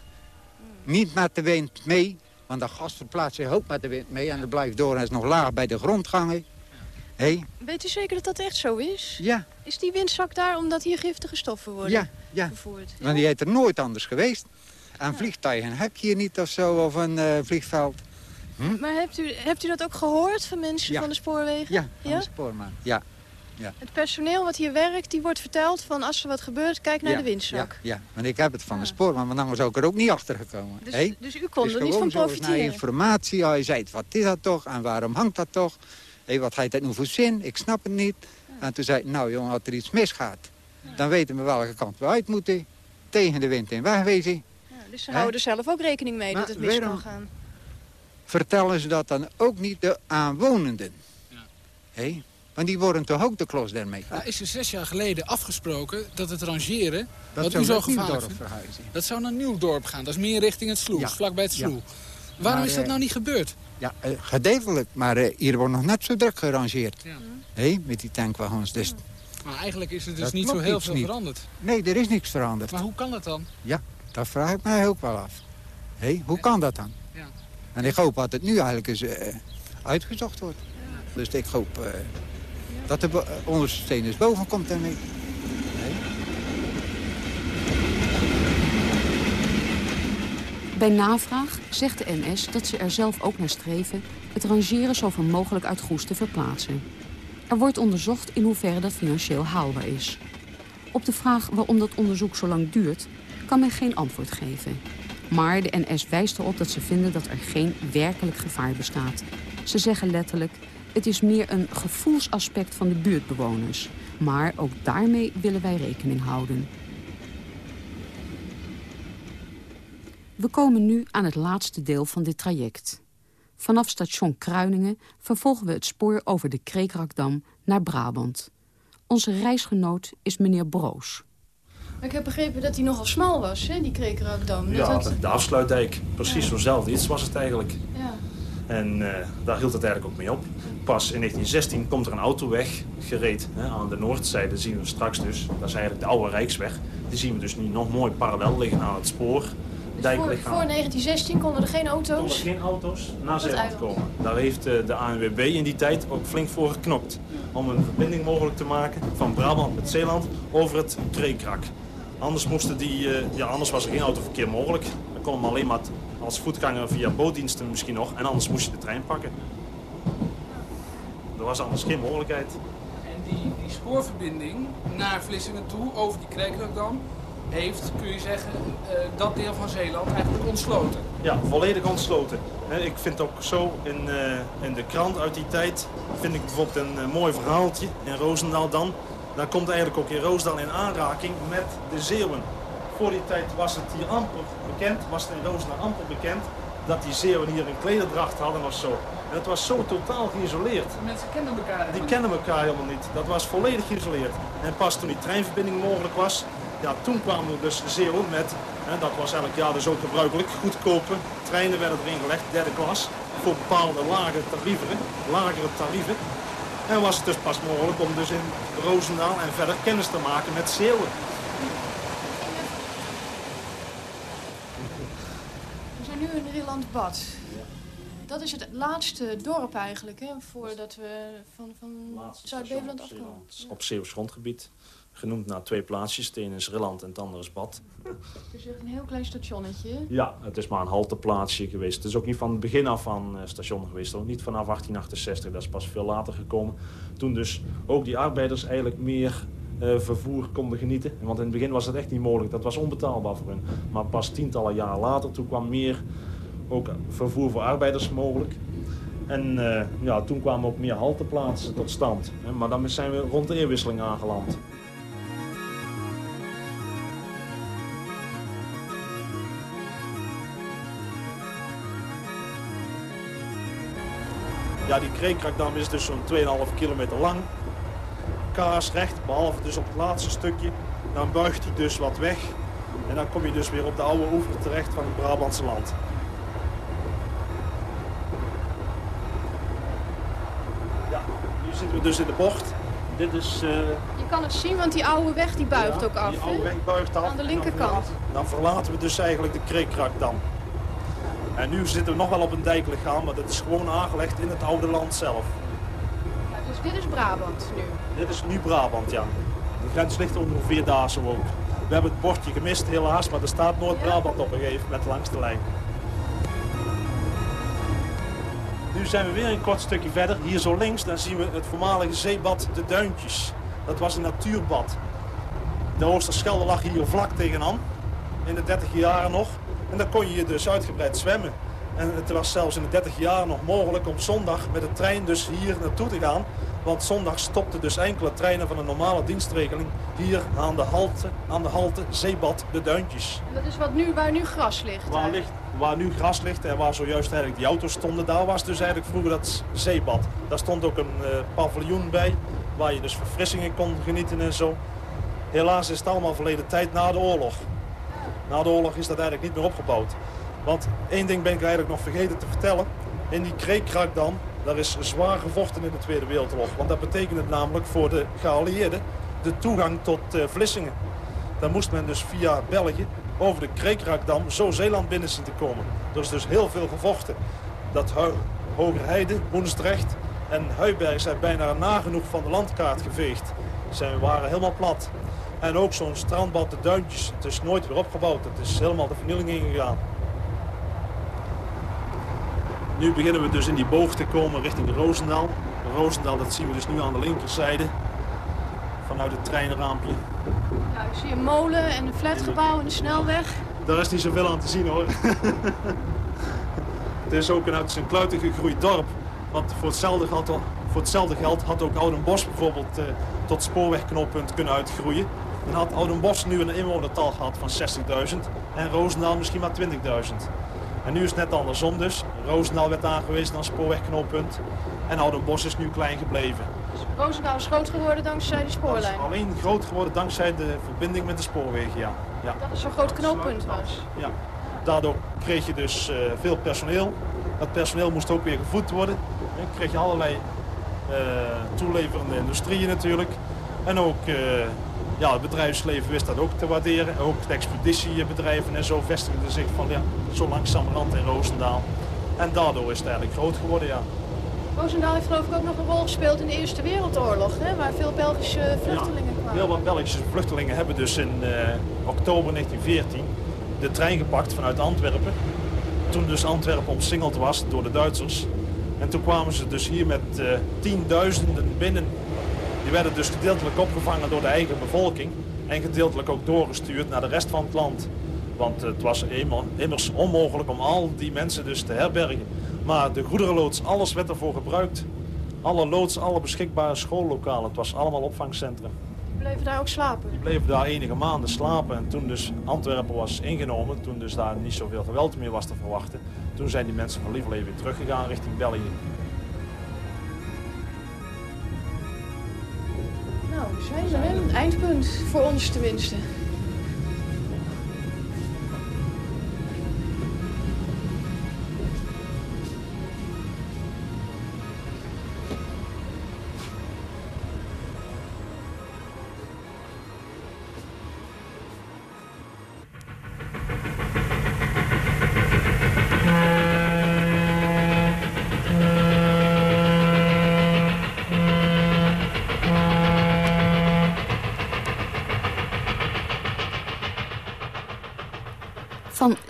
Niet met de wind mee, want dat gas verplaatst zich ook met de wind mee... en het blijft door en is nog laag bij de grond gangen. Hey. Weet u zeker dat dat echt zo is? Ja. Is die windzak daar omdat hier giftige stoffen worden ja, ja. vervoerd? Want die heeft er nooit anders geweest. En vliegtuigen heb je hier niet of zo, of een uh, vliegveld. Hm? Maar hebt u, hebt u dat ook gehoord van mensen van de spoorwegen? Ja, van ja? de spoorman, ja. Ja. Het personeel wat hier werkt, die wordt verteld van als er wat gebeurt, kijk naar de windzak. Ja, ja, want ik heb het van de spoorman, want anders zou ik er ook niet achter gekomen. Dus, dus u kon er niet van profiteren? naar informatie, je zei, wat is dat toch en waarom hangt dat toch? Hey, wat heeft dat nu voor zin? Ik snap het niet. En toen zei ik, nou jongen, als er iets misgaat... dan weten we welke kant we uit moeten. Tegen de wind in wegwezen. Ja, dus ze houden zelf ook rekening mee dat het mis kan gaan. Vertellen ze dat dan ook niet de aanwonenden? Ja. Hey? Want die worden toch ook de klos daarmee. Nou, is er zes jaar geleden afgesproken dat het rangeren... Dat wat zou u zo gevaarlijk verhuizen. Dat zou naar Nieuwdorp gaan. Dat is meer richting het Sloel, ja. vlakbij het Sloel. Waarom is dat nou niet gebeurd? Ja, uh, gedeeltelijk. Maar uh, hier wordt nog net zo druk gerangeerd. Ja. Hey, met die tankwagens. Dus maar eigenlijk is er dus niet zo heel veel niet. veranderd. Nee, er is niks veranderd. Maar hoe kan dat dan? Ja, dat vraag ik mij ook wel af. Hey, hoe kan dat dan? En ik hoop dat het nu eigenlijk eens uh, uitgezocht wordt. Dus ik hoop dat de ondersteuners boven komt daarmee. Bij navraag zegt de NS dat ze er zelf ook naar streven... het rangeren zoveel mogelijk uit Goes te verplaatsen. Er wordt onderzocht in hoeverre dat financieel haalbaar is. Op de vraag waarom dat onderzoek zo lang duurt... kan men geen antwoord geven. Maar de NS wijst erop dat ze vinden dat er geen werkelijk gevaar bestaat. Ze zeggen letterlijk... het is meer een gevoelsaspect van de buurtbewoners. Maar ook daarmee willen wij rekening houden. We komen nu aan het laatste deel van dit traject. Vanaf station Kruiningen vervolgen we het spoor over de Kreekrakdam naar Brabant. Onze reisgenoot is meneer Broos. Ik heb begrepen dat hij nogal smal was, hè, die Kreekrakdam. Ja, de afsluitdijk. Precies ja. zo'nzelfde iets was het eigenlijk. Ja. En uh, daar hield het eigenlijk ook mee op. Pas in 1916 komt er een autoweg gereed. Hè, aan de noordzijde zien we straks dus. Dat is eigenlijk de oude Rijksweg. Die zien we dus nu nog mooi parallel liggen aan het spoor. Dus voor, voor, 1916 konden er geen auto's? Konden er geen auto's naar Zeeland komen. Daar heeft eh, de ANWB in die tijd ook flink voor geknopt. Om een verbinding mogelijk te maken van Brabant met Zeeland over het Kreekrak. Anders, moesten die, eh, ja, anders was er geen autoverkeer mogelijk. Dan kon hem alleen maar als voetganger via bootdiensten misschien nog. En anders moest je de trein pakken. was anders geen mogelijkheid. En die, die spoorverbinding naar Vlissingen toe, over die Kreekdam, heeft, kun je zeggen, uh, dat deel van Zeeland eigenlijk ontsloten. Ja, volledig ontsloten. Ik vind ook zo in, uh, in de krant uit die tijd, vind ik bijvoorbeeld een mooi verhaaltje in Roosendaal dan. Daar komt eigenlijk ook in Roosdaal in aanraking met de Zeeuwen. Voor die tijd was het hier amper bekend, was het in Roosendaal amper bekend dat die Zeeuwen hier een klederdracht hadden of zo. En het was zo totaal geïsoleerd. Mensen kennen elkaar Die kennen elkaar helemaal niet. Dat was volledig geïsoleerd. En pas toen die treinverbinding mogelijk was, ja, toen kwamen er dus Zeeuwen met, en dat was elk jaar dus ook gebruikelijk, goedkope treinen werden erin gelegd, derde klas, voor bepaalde lage tarieven, lagere tarieven. En was het dus pas mogelijk om dus in Roosendaal en verder kennis te maken met Zeeuwen. We zijn nu in Rillandbad. Dat is het laatste dorp eigenlijk, hè, voordat we van, van Zuid-Beveland afkomen. Op Zeeuws grondgebied genoemd naar twee plaatsjes. Het ene is Rilland en het andere is Bad. Het is echt een heel klein stationnetje. Ja, het is maar een halteplaatsje geweest. Het is ook niet van het begin af van het station geweest. Ook niet vanaf 1868, dat is pas veel later gekomen. Toen dus ook die arbeiders eigenlijk meer uh, vervoer konden genieten. Want in het begin was het echt niet mogelijk. Dat was onbetaalbaar voor hen. Maar pas tientallen jaren later, toen kwam meer ook vervoer voor arbeiders mogelijk. En uh, ja, toen kwamen ook meer halteplaatsen tot stand. Maar dan zijn we rond de eerwisseling aangeland. Ja, die Kreekrakdam is dus zo'n 2,5 kilometer lang. Kaarsrecht, behalve dus op het laatste stukje. Dan buigt hij dus wat weg. En dan kom je dus weer op de oude oever terecht van het Brabantse land. Ja, nu zitten we dus in de bocht. Dit is... Uh... Je kan het zien, want die oude weg die buigt ook af. die oude weg buigt af. Aan de linkerkant. Dan verlaten, dan verlaten we dus eigenlijk de Kreekrakdam. En nu zitten we nog wel op een dijklichaam, maar dat is gewoon aangelegd in het oude land zelf. Ja, dus dit is Brabant nu? Dit is nu Brabant, ja. De grens ligt ongeveer daar zo ook. We hebben het bordje gemist helaas, maar er staat Noord-Brabant op een gegeven moment langs de lijn. Nu zijn we weer een kort stukje verder. Hier zo links, dan zien we het voormalige zeebad De Duintjes. Dat was een natuurbad. De Oosterschelde lag hier vlak tegenaan. In de 30 jaren nog. En dan kon je je dus uitgebreid zwemmen. En het was zelfs in de 30 jaar nog mogelijk om zondag met de trein dus hier naartoe te gaan. Want zondag stopten dus enkele treinen van de normale dienstregeling hier aan de halte, aan de halte Zeebad de Duintjes. En dat is wat nu, waar nu gras ligt? Waar, ligt? waar nu gras ligt en waar zojuist eigenlijk die auto's stonden, daar was dus eigenlijk vroeger dat zeebad. Daar stond ook een uh, paviljoen bij, waar je dus verfrissingen kon genieten en zo. Helaas is het allemaal verleden tijd na de oorlog. Na de oorlog is dat eigenlijk niet meer opgebouwd. Want één ding ben ik eigenlijk nog vergeten te vertellen. In die Kreekkrakdam, daar is zwaar gevochten in de Tweede Wereldoorlog. Want dat betekende namelijk voor de geallieerden de toegang tot uh, Vlissingen. Dan moest men dus via België over de Kreekrakdam zo Zeeland binnen zien te komen. Er is dus heel veel gevochten. Dat Hogerheide, Woensdrecht en Huiberg zijn bijna nagenoeg van de landkaart geveegd. Ze waren helemaal plat. En ook zo'n strandbad, de duintjes, het is nooit weer opgebouwd. Het is helemaal de vernieling ingegaan. Nu beginnen we dus in die boog te komen richting de Roosendaal. De Roosendaal, dat zien we dus nu aan de linkerzijde. Vanuit het treinraampje. Ja, ik zie een molen en een flatgebouw en een snelweg. Daar is niet zoveel aan te zien hoor. het is ook een uit zijn kluiten gegroeid dorp. Want voor hetzelfde geld, voor hetzelfde geld had ook Oudenbosch bijvoorbeeld uh, tot spoorwegknooppunt kunnen uitgroeien. Dan had Oudenbosch nu een inwonertal gehad van 60.000 en Roosendaal misschien maar 20.000. En nu is het net andersom dus. Roosendaal werd aangewezen als spoorwegknooppunt en Oudenbosch is nu klein gebleven. Dus Roosendaal is groot geworden dankzij die spoorlijn? alleen groot geworden dankzij de verbinding met de spoorwegen, ja. ja. Dat is zo'n groot knooppunt was? Ja. Daardoor kreeg je dus uh, veel personeel. Dat personeel moest ook weer gevoed worden. Dan kreeg je allerlei uh, toeleverende industrieën natuurlijk. En ook uh, ja, het bedrijfsleven wist dat ook te waarderen. Ook de expeditiebedrijven en zo vestigden zich van ja, zo langzamerhand in Roosendaal. En daardoor is het eigenlijk groot geworden, ja. Roosendaal heeft geloof ik ook nog een rol gespeeld in de Eerste Wereldoorlog, hè, waar veel Belgische vluchtelingen kwamen. Heel wat Belgische vluchtelingen hebben dus in uh, oktober 1914 de trein gepakt vanuit Antwerpen. Toen dus Antwerpen omsingeld was door de Duitsers. En toen kwamen ze dus hier met uh, tienduizenden binnen. Die werden dus gedeeltelijk opgevangen door de eigen bevolking. En gedeeltelijk ook doorgestuurd naar de rest van het land. Want het was immers onmogelijk om al die mensen dus te herbergen. Maar de goederenloods, alles werd ervoor gebruikt. Alle loods, alle beschikbare schoollokalen. Het was allemaal opvangcentrum. Die bleven daar ook slapen? Die bleven daar enige maanden slapen. En toen dus Antwerpen was ingenomen, toen dus daar niet zoveel geweld meer was te verwachten... toen zijn die mensen van lieverlee weer teruggegaan richting België. Zijn we, eindpunt voor ons tenminste.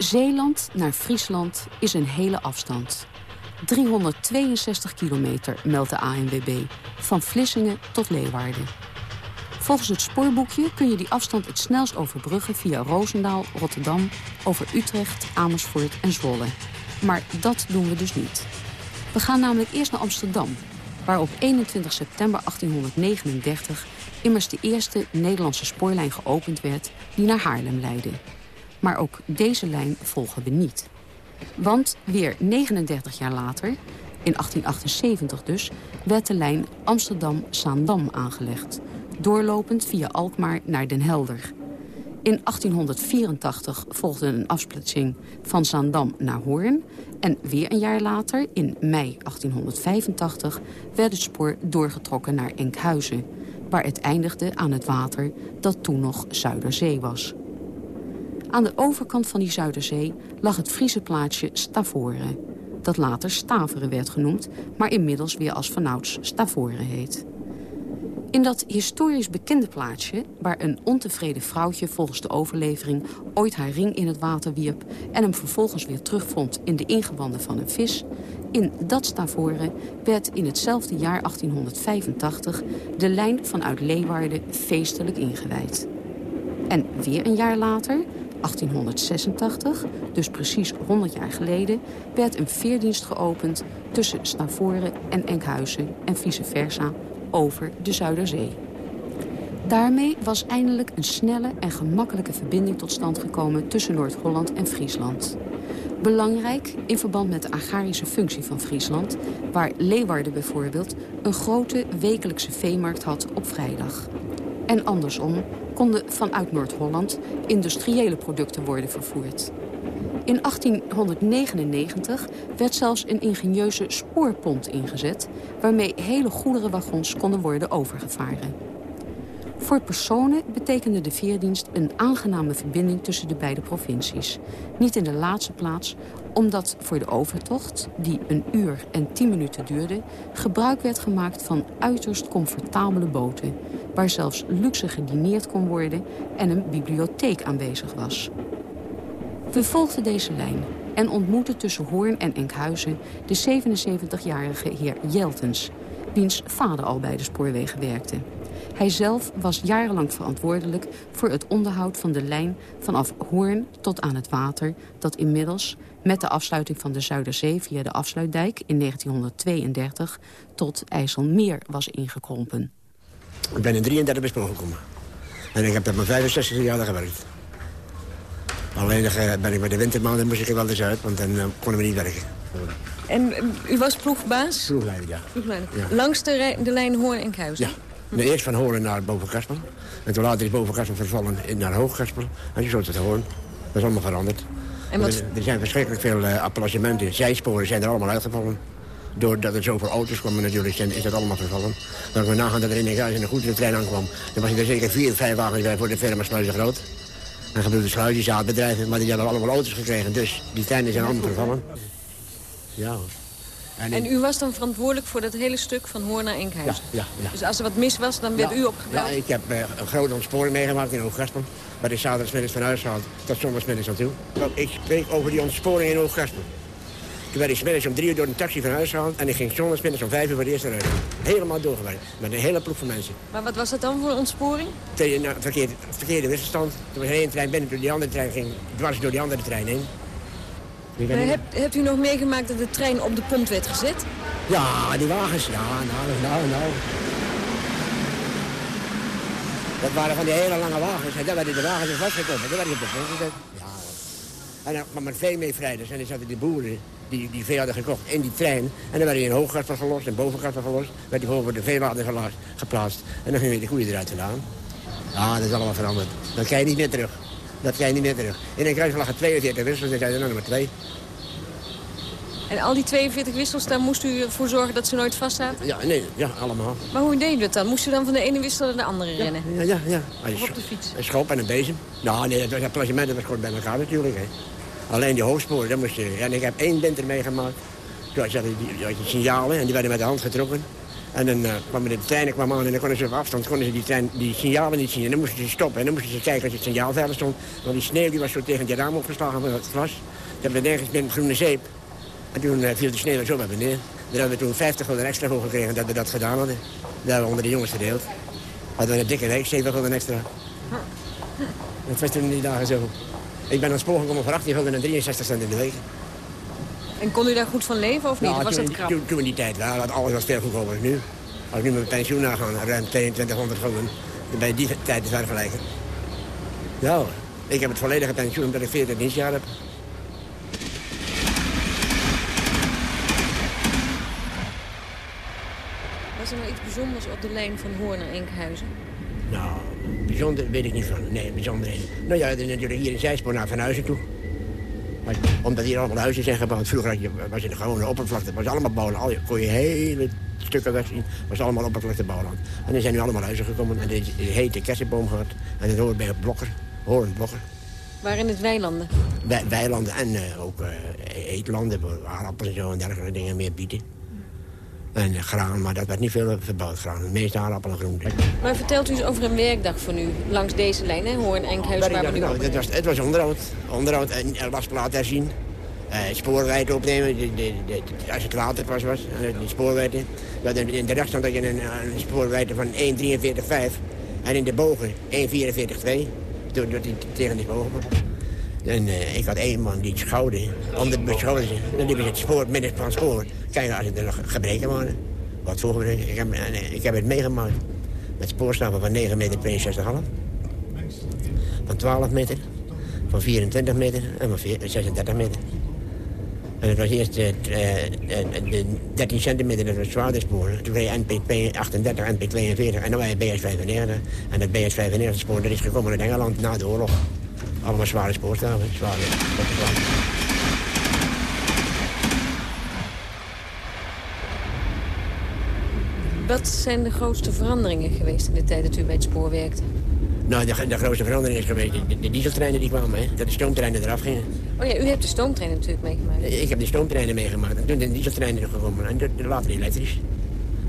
Zeeland naar Friesland is een hele afstand. 362 kilometer, meldt de ANWB. Van Vlissingen tot Leeuwarden. Volgens het spoorboekje kun je die afstand het snelst overbruggen... via Roosendaal, Rotterdam, over Utrecht, Amersfoort en Zwolle. Maar dat doen we dus niet. We gaan namelijk eerst naar Amsterdam... waar op 21 september 1839 immers de eerste Nederlandse spoorlijn geopend werd... die naar Haarlem leidde. Maar ook deze lijn volgen we niet. Want weer 39 jaar later, in 1878 dus, werd de lijn Amsterdam-Zaandam aangelegd. Doorlopend via Alkmaar naar Den Helder. In 1884 volgde een afsplitsing van Zaandam naar Hoorn. En weer een jaar later, in mei 1885, werd het spoor doorgetrokken naar Enkhuizen. Waar het eindigde aan het water dat toen nog Zuiderzee was. Aan de overkant van die Zuiderzee lag het Friese plaatsje Stavoren. Dat later Staveren werd genoemd, maar inmiddels weer als vanouds Stavoren heet. In dat historisch bekende plaatsje, waar een ontevreden vrouwtje volgens de overlevering ooit haar ring in het water wierp en hem vervolgens weer terugvond in de ingewanden van een vis, in dat Stavoren werd in hetzelfde jaar 1885 de lijn vanuit Leeuwarden feestelijk ingewijd. En weer een jaar later, 1886, dus precies 100 jaar geleden... werd een veerdienst geopend tussen Stavoren en Enkhuizen... en vice versa over de Zuiderzee. Daarmee was eindelijk een snelle en gemakkelijke verbinding tot stand gekomen... tussen Noord-Holland en Friesland. Belangrijk in verband met de agrarische functie van Friesland... waar Leeuwarden bijvoorbeeld een grote wekelijkse veemarkt had op vrijdag. En andersom konden vanuit Noord-Holland industriële producten worden vervoerd. In 1899 werd zelfs een ingenieuze spoorpont ingezet... waarmee hele goederenwagons konden worden overgevaren. Voor personen betekende de veerdienst een aangename verbinding tussen de beide provincies. Niet in de laatste plaats omdat voor de overtocht, die een uur en tien minuten duurde... gebruik werd gemaakt van uiterst comfortabele boten... waar zelfs luxe gedineerd kon worden en een bibliotheek aanwezig was. We volgden deze lijn en ontmoetten tussen Hoorn en Enkhuizen... de 77-jarige heer Jeltens, wiens vader al bij de spoorwegen werkte. Hij zelf was jarenlang verantwoordelijk voor het onderhoud van de lijn vanaf Hoorn tot aan het water... dat inmiddels met de afsluiting van de Zuiderzee via de afsluitdijk in 1932 tot IJsselmeer was ingekrompen. Ik ben in 33 bij Spoor gekomen. En ik heb met mijn 65 jaar gewerkt. Alleen uh, ben ik bij de wintermaanden moest ik er wel eens uit, want dan uh, konden we niet werken. En uh, u was ploegbaas? Ploegleider, ja. Ploegleider. Ja. Langs de, de lijn Hoorn en Kruis? Ja. Nee, eerst van Hoorn naar Bovenkaspel. En toen later is Bovenkaspel vervallen naar Hoogkaspel. En toen zo tot Hoorn. Dat is allemaal veranderd. En wat... er, zijn verschrikkelijk veel uh. Zijsporen zijn er allemaal uitgevallen. Doordat er zoveel auto's kwamen natuurlijk, is dat allemaal vervallen. Maar we nagaan dat er in een huis een goede trein aankwam... dan was er zeker vier, vijf wagens bij voor de firma Sluizen Groot. En gebeurde Sluizen, zaadbedrijven, maar die hadden allemaal auto's gekregen. Dus die treinen zijn allemaal vervallen. Ja. En, en, u was dan verantwoordelijk voor dat hele stuk van Hoorn naar Enkhuizen? Ja, ja, Dus als er wat mis was, dan werd u opgebeld? Ja, ik heb uh, een grote ontsporing meegemaakt in Hooggastel. Waar ik zaterdagsmiddags van huis gehaald tot zondagsmiddags naartoe. Ik spreek over die ontsporing in Hooggastel. Toen werd ik smiddags om drie uur door een taxi van huis gehaald. En ik ging zondagsmiddags om vijf uur voor de eerste rijden. Helemaal doorgewerkt. Met een hele ploeg van mensen. Maar wat was dat dan voor een ontsporing? Tegen nou, verkeerde, verkeerde wisselstand. Toen was er één trein binnen, toen die andere trein ging dwars door die andere trein heen. Maar hebt, hebt u nog meegemaakt dat de trein op de pont werd gezet? Ja, die wagens. Ja, nou, nou, nou. Dat waren van die hele lange wagens. En daar werden de wagens vastgekomen. Daar werden op de pont gezet. Ja. En dan kwam er vee mee vrijders. En dan zaten die boeren die, die vee hadden gekocht in die trein. En dan werd hij in hooggasten verlost en bovengasten verlost. werd hij boven de veewagen geplaatst. En dan ging je de koeien eruit gedaan. Ja, dat is allemaal veranderd. Dat krijg je niet meer terug. Dat je niet meer terug. In een kruis lagen 42 wissels en zijn er nummer 2. En al die 42 wissels, daar moest u voor zorgen dat ze nooit vast zaten? Ja, nee, ja, allemaal. Maar hoe deed u dat dan? Moest u dan van de ene wissel naar de andere rennen? Ja, ja, ja. Of op de fiets? Een schop en een bezem. Nou, nee, dat placement dat was gewoon bij elkaar natuurlijk. Hè. Alleen die hoogsporen, dat moest je... En ik heb één winter meegemaakt. Toen had je die, signalen en die werden met de hand getrokken. En dan uh, kwamen de treinen kwam aan en dan konden ze op afstand konden ze die, trein, die signalen niet zien. En dan moesten ze stoppen en dan moesten ze kijken als het signaal verder stond. Want die sneeuw die was zo tegen die raam opgeslagen van het glas. Ze hebben er nergens met een groene zeep. En toen uh, viel de sneeuw zo bij beneden. Daar hebben we toen 50 gulden extra voor gekregen dat we dat gedaan hadden. Dat hebben we onder de jongens gedeeld. Hadden we een dikke week, 7 gulden extra. Dat was toen die dagen zo. Ik ben aan het spoor gekomen voor 18 gulden en 63 cent in de week. En kon u daar goed van leven of niet? Nou, was toen, dat krap? Toen, toen in die tijd wel, want alles was veel goedkoper dan nu. Als ik nu met mijn pensioen naga, ruim 2200 gulden, dan ben je die tijd te vergelijken. Ja, ik heb het volledige pensioen omdat ik 40 dienstjaar heb. Was er nou iets bijzonders op de lijn van Hoorn naar Enkhuizen? Nou, bijzonder weet ik niet van. Nee, bijzonder. Nou ja, er is natuurlijk hier een zijspoor naar Van Huizen toe. Maar, omdat hier allemaal huizen zijn gebouwd. Vroeger had je, was het gewoon een oppervlakte. Het was allemaal bouwland. Al, kon je hele stukken wegzien. Het was allemaal oppervlakte bouwland. En er zijn nu allemaal huizen gekomen. En er is een hete kersenboom gehad. En dat hoort bij Blokker. Hoorn Blokker. Waar in het weilanden? weilanden en uh, ook uh, eetlanden. Aardappels en zo en dergelijke dingen meer bieden. En graan, maar dat werd niet veel verbouwd graan. Meeste aardappelen en groenten. Maar vertelt u eens over een werkdag voor u langs deze lijn, hè? Hoorn, Enkhuizen, waar we nu nou, het, was, het was onderhoud. Onderhoud en wasplaat herzien. Uh, spoorwijd opnemen, de, de, de, als het later was, was die spoorwijten. In de rechtstand had je een, een spoorwijdte van 1,43,5 en in de bogen 1,44,2. Door, door tegen die bogen. En uh, ik had één man die schouwde, ander beschouwde ze. Dan liep ik het spoor, midden van het spoor. Kijken als er nog gebreken waren. Wat voor gebreken? Ik heb, uh, ik heb het meegemaakt. Met spoorstappen van 9 meter 62,5. Van 12 meter, van 24 meter en van 36 meter. En het was eerst uh, de 13 centimeter, dat was zwaarder spoor. Toen kreeg NP 38, NP 42 en dan was je BS 95. En dat BS 95 spoor dat is gekomen uit Engeland na de oorlog. Allemaal zware spoorstaven, zware Wat zijn de grootste veranderingen geweest in de tijd dat u bij het spoor werkte? Nou, de, de grootste verandering is geweest de, de, dieseltreinen die kwamen, hè, dat de stoomtreinen eraf gingen. Oh ja, u hebt de stoomtreinen natuurlijk meegemaakt. Ik heb de stoomtreinen meegemaakt en toen de dieseltreinen er gekomen en de, de later elektrisch.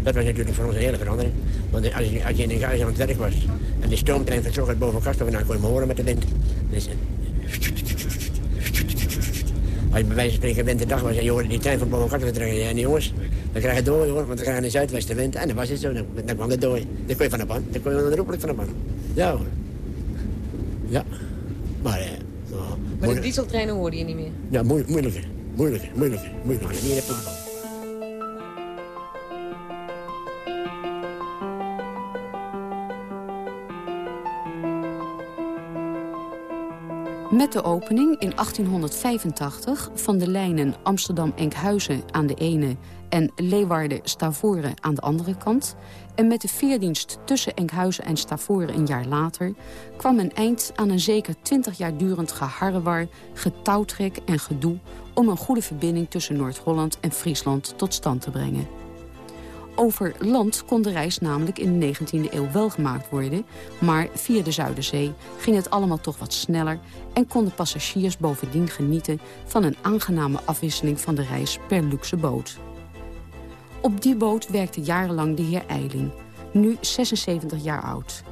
Dat was natuurlijk voor ons een hele verandering. Want als je, als je in een huis aan het werk was en de stoomtrein vertrok uit boven Kastel, dan kon je me horen met de wind. Dus, als je bij wijze van spreken winterdag was en je hoorde die trein van boven Kastel vertrekken, en die jongens, dan krijg je dooi hoor, want dan krijg je een zuidwestenwind. En dan was het zo, dan, dan kwam het dooi. Dan kon je van de ban, dan kon je onherroepelijk van de ban. Ja hoor. Ja. Maar, eh, nou, maar de dieseltreinen hoorde je niet meer? Ja, moeilijker, moeilijker, moeilijker, moeilijker. Niet in de Met de opening in 1885 van de lijnen Amsterdam-Enkhuizen aan de ene... en Leeuwarden-Stavoren aan de andere kant... en met de veerdienst tussen Enkhuizen en Stavoren een jaar later... kwam een eind aan een zeker 20 jaar durend geharrewar, getouwtrek en gedoe... om een goede verbinding tussen Noord-Holland en Friesland tot stand te brengen. Over land kon de reis namelijk in de 19e eeuw wel gemaakt worden... maar via de Zuiderzee ging het allemaal toch wat sneller... en konden passagiers bovendien genieten van een aangename afwisseling van de reis per luxe boot. Op die boot werkte jarenlang de heer Eiling, nu 76 jaar oud.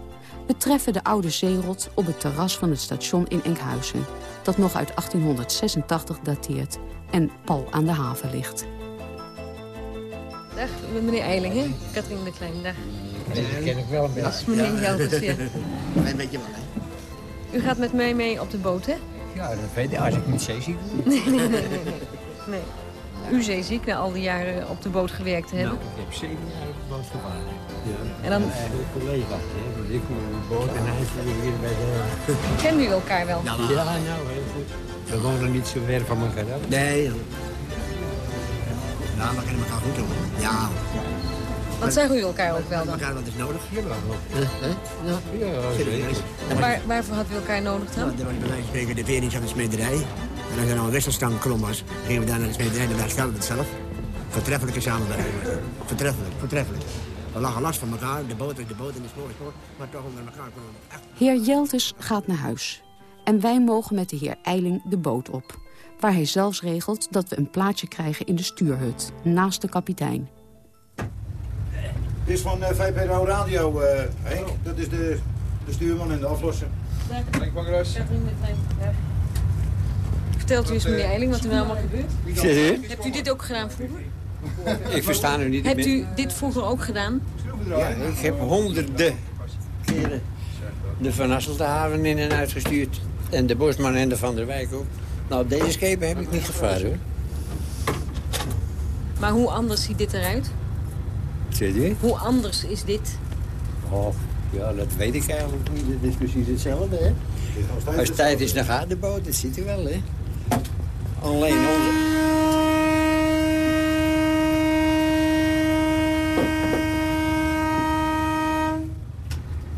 We treffen de oude zeerot op het terras van het station in Enkhuizen... dat nog uit 1886 dateert en pal aan de haven ligt. Dag, meneer Eiling, hè? Katrien de Klein, dag. Dat ken ik wel een beetje. Dat is meneer Jelters, ja. Een beetje wel, hè? U gaat met mij mee op de boot, hè? Ja, dat weet ik als ik niet zeeziek ben. Nee, nee, nee, nee. U zeeziek na al die jaren op de boot gewerkt te hebben? Nou, ik heb zeven jaar op de boot gevaren. Ja. En dan- Eigenlijk collega's, hè. Want ik voer de boot en hij voer hier bij de... Kennen u elkaar wel? Ja, nou, heel goed. We wonen niet zo ver van elkaar af. Nee. Nou, we kennen elkaar goed, hoor. Ja. Wat zeggen u elkaar ook wel dan? elkaar wat is nodig? Ja, Ja, ja waar, waarvoor had u elkaar nodig dan? Nou, dat was bij wijze van spreken de de smederij. En als er nou een wisselstand klom was, gingen we daar naar de smederij en daar stelden we het zelf. Vertreffelijke samenwerking. Vertreffelijk, vertreffelijk. We lagen last van elkaar, de boot is de boot en de spoor is spoor, maar toch onder elkaar konden we echt Heer Jeltes gaat naar huis. En wij mogen met de heer Eiling de boot op. Waar hij zelfs regelt dat we een plaatsje krijgen in de stuurhut. Naast de kapitein. Dit is van uh, VPRO Radio, eh Henk. Dat is de, de stuurman en de aflosser. Henk de dag. Vertelt u eens, meneer Eiling, wat er nou allemaal gebeurt? Hebt u dit ook gedaan vroeger? Ik versta u niet. Hebt u dit vroeger ook gedaan? Ja, ik heb honderden keren de Van Hasselthaven in en uitgestuurd. En de Bosman en de Van der Wijk ook. Nou, deze schepen heb ik niet gevaren, hoor. Maar hoe anders ziet dit eruit? Zeg je? Hoe anders is dit? Oh, ja, dat weet ik eigenlijk niet. Het is precies hetzelfde, hè? Als tijd is, dan gaat de boot. Dat ziet u wel, hè? Alleen onze...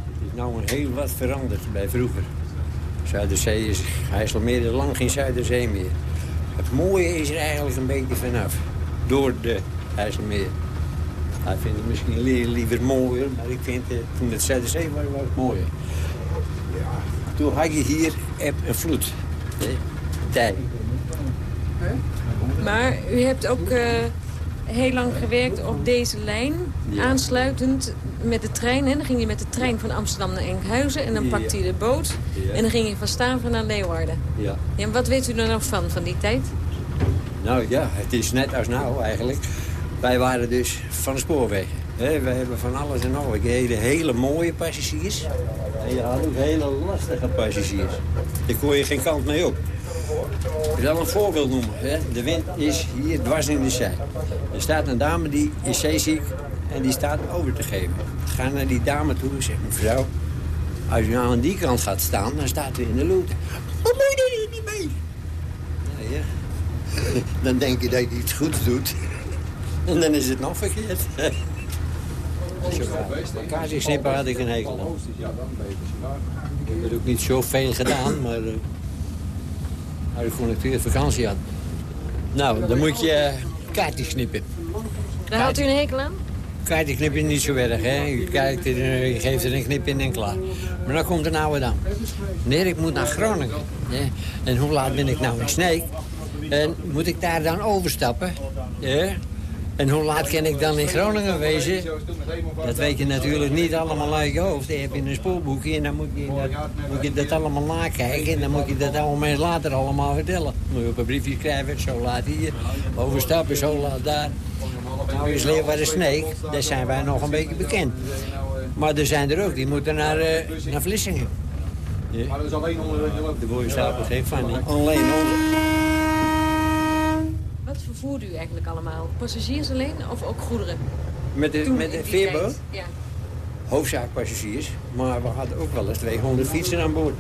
Het is nou een heel wat veranderd bij vroeger. Zuiderzee is... IJsselmeer is lang geen Zuiderzee meer. Het mooie is er eigenlijk een beetje vanaf. Door de IJsselmeer. Hij vindt het misschien li- liever mooier, maar ik vind het, toen het Zuiderzee was, was het mooier. Toen had je hier eb en vloed. hè, Tij. Maar u hebt ook eh, heel lang gewerkt op deze lijn. Ja. Aansluitend met de trein. Hè? Dan ging je met de trein van Amsterdam naar Enkhuizen. En dan Ja. pakte je de boot. Ja. En dan ging je van Staven naar Leeuwarden. Ja. Ja, en wat weet u er nou van, van die tijd? Nou ja, het is net als nou eigenlijk. Wij waren dus van de spoorwegen. hè. wij hebben van alles en nog. Ik hele, hele mooie passagiers. En je had ook hele lastige passagiers. Daar kon je geen kant mee op. Ik zal een voorbeeld noemen. Hè. De wind is hier dwars in de zij. Er staat een dame die is zeeziek en die staat over te geven. Ga naar die dame toe en zeg, mevrouw, als u nou aan die kant gaat staan, dan staat u in de loot. Wat moet je er niet mee? Nou ja, dan denk je dat je iets goeds doet. En dan is het nog verkeerd. Elkaar zich snippen had ik een hekel aan. Ik heb het ook niet zoveel gedaan, maar... eh, als ik gewoon een keer vakantie had. Nou, dan moet je eh, kaartjes knippen. Daar had u een hekel aan? Kaartjes knippen is niet zo erg, hè. Je, kijkt je geeft er een knip in en klaar. Maar dan komt een oude dan. Nee, ik moet naar Groningen. En hoe laat ben ik nou in Sneek? En moet ik daar dan overstappen? En hoe laat kan ik dan in Groningen wezen? Dat weet je natuurlijk niet allemaal uit je hoofd. Dan heb je een spoorboekje en dan moet je dat, moet je allemaal nakijken. En dan moet je dat allemaal later allemaal vertellen. Moet je op een briefje schrijven, zo laat hier. Overstappen, zo laat daar. Nou is Leeuwarden Sneek, daar zijn wij nog een beetje bekend. Maar er zijn er ook, die moeten naar, eh, naar Vlissingen. Ja. Maar dat is alleen onder de Daar word je gek van. Alleen onder. Wat vervoerde u eigenlijk allemaal? Passagiers alleen of ook goederen? Met de, Toen, met de veerboot? tijd, Ja. hoofdzaak passagiers. Maar we hadden ook wel eens 200 fietsen aan boord.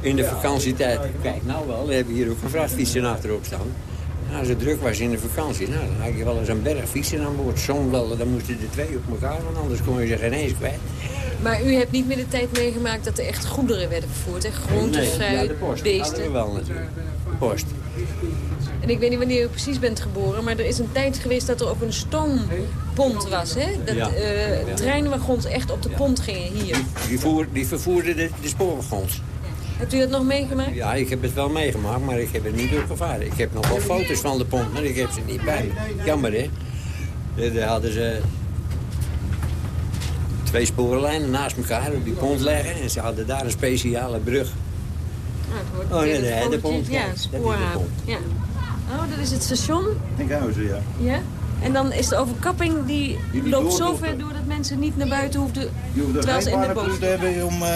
In de vakantietijd. Kijk, nou wel, we hebben hier ook een vrachtfietsen achterop staan. Nou, als het druk was in de vakantie, nou, dan had je wel eens een berg fietsen aan boord. Soms wel, dan moesten er twee op elkaar, want anders kon je ze geen eens kwijt. Maar u hebt niet meer de tijd meegemaakt dat er echt goederen werden vervoerd, hè? Groenten, Nee, fruit, ja, de post. we beesten. wel natuurlijk. Post. En ik weet niet wanneer u precies bent geboren, maar er is een tijd geweest dat er ook een stoompont was, hè? Dat Ja. eh, treinwagons echt op de pont gingen hier. Die, voer, die vervoerden de, de spoorwagons. Hebt u dat nog meegemaakt? Ja, ik heb het wel meegemaakt, maar ik heb het niet opgevaren. Ik heb nog wel foto's van de pont, maar ik heb ze niet bij me. Jammer, hè? Daar- Daar hadden ze twee sporenlijnen naast elkaar op die pont leggen. En ze hadden daar een speciale brug. Oh, nee, nee, de pont. Ja, spoorhaven. Ja. Oh, dat is het station? Enkhuizen, ja. Ja? En dan is de overkapping, die, loopt zo ver door dat mensen niet naar buiten hoefden, terwijl ze in de boot te hebben om, uh,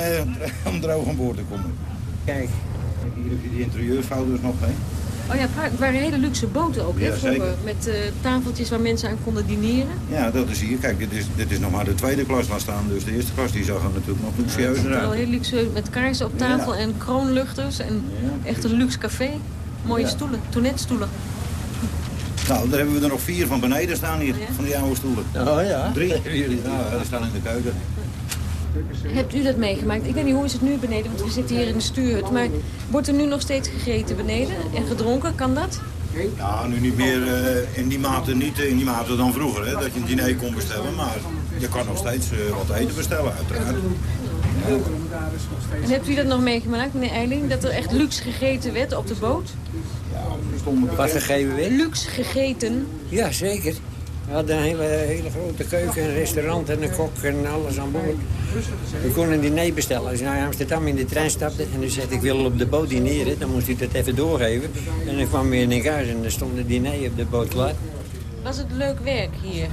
om droog aan boord te komen. Kijk, hier heb je die interieurfouders nog, hè? Oh ja, het waren hele luxe boten ook, hè, vroeger. Met uh, tafeltjes waar mensen aan konden dineren. Ja, dat is hier. Kijk, dit is, dit is nog maar de tweede klas waar staan. Dus de eerste klas die zag er natuurlijk nog luxueuzer uit. Wel heel luxe, met kaarsen op tafel en kroonluchters. En echt een luxe café. Mooie stoelen, toiletstoelen. Nou, daar hebben we er nog vier van beneden staan hier, van die oude stoelen. Oh ja? Drie. Nou, die staan in de keuken. Hebt u dat meegemaakt? Ik weet niet, hoe is het nu beneden? Want we zitten hier in de stuurhut. Maar wordt er nu nog steeds gegeten beneden en gedronken? Kan dat? Ja, nu niet meer uh, in die mate, niet in die mate dan vroeger, hè, dat je een diner kon bestellen. Maar je kan nog steeds uh, wat eten bestellen, uiteraard. Ja. En hebt u dat nog meegemaakt, meneer Eiling? Dat er echt luxe gegeten werd op de boot? Ja, Wat gegeven werd? Luxe gegeten? Ja, zeker. We hadden een hele, hele grote keuken, een restaurant en een kok en alles aan boord. We konden een diner bestellen. Als je naar Amsterdam in de trein stapte en dan zei ik wil op de boot dineren, dan moest hij dat even doorgeven. En dan kwam weer in huis en dan stond de diner op de boot klaar. Was het leuk werk hier?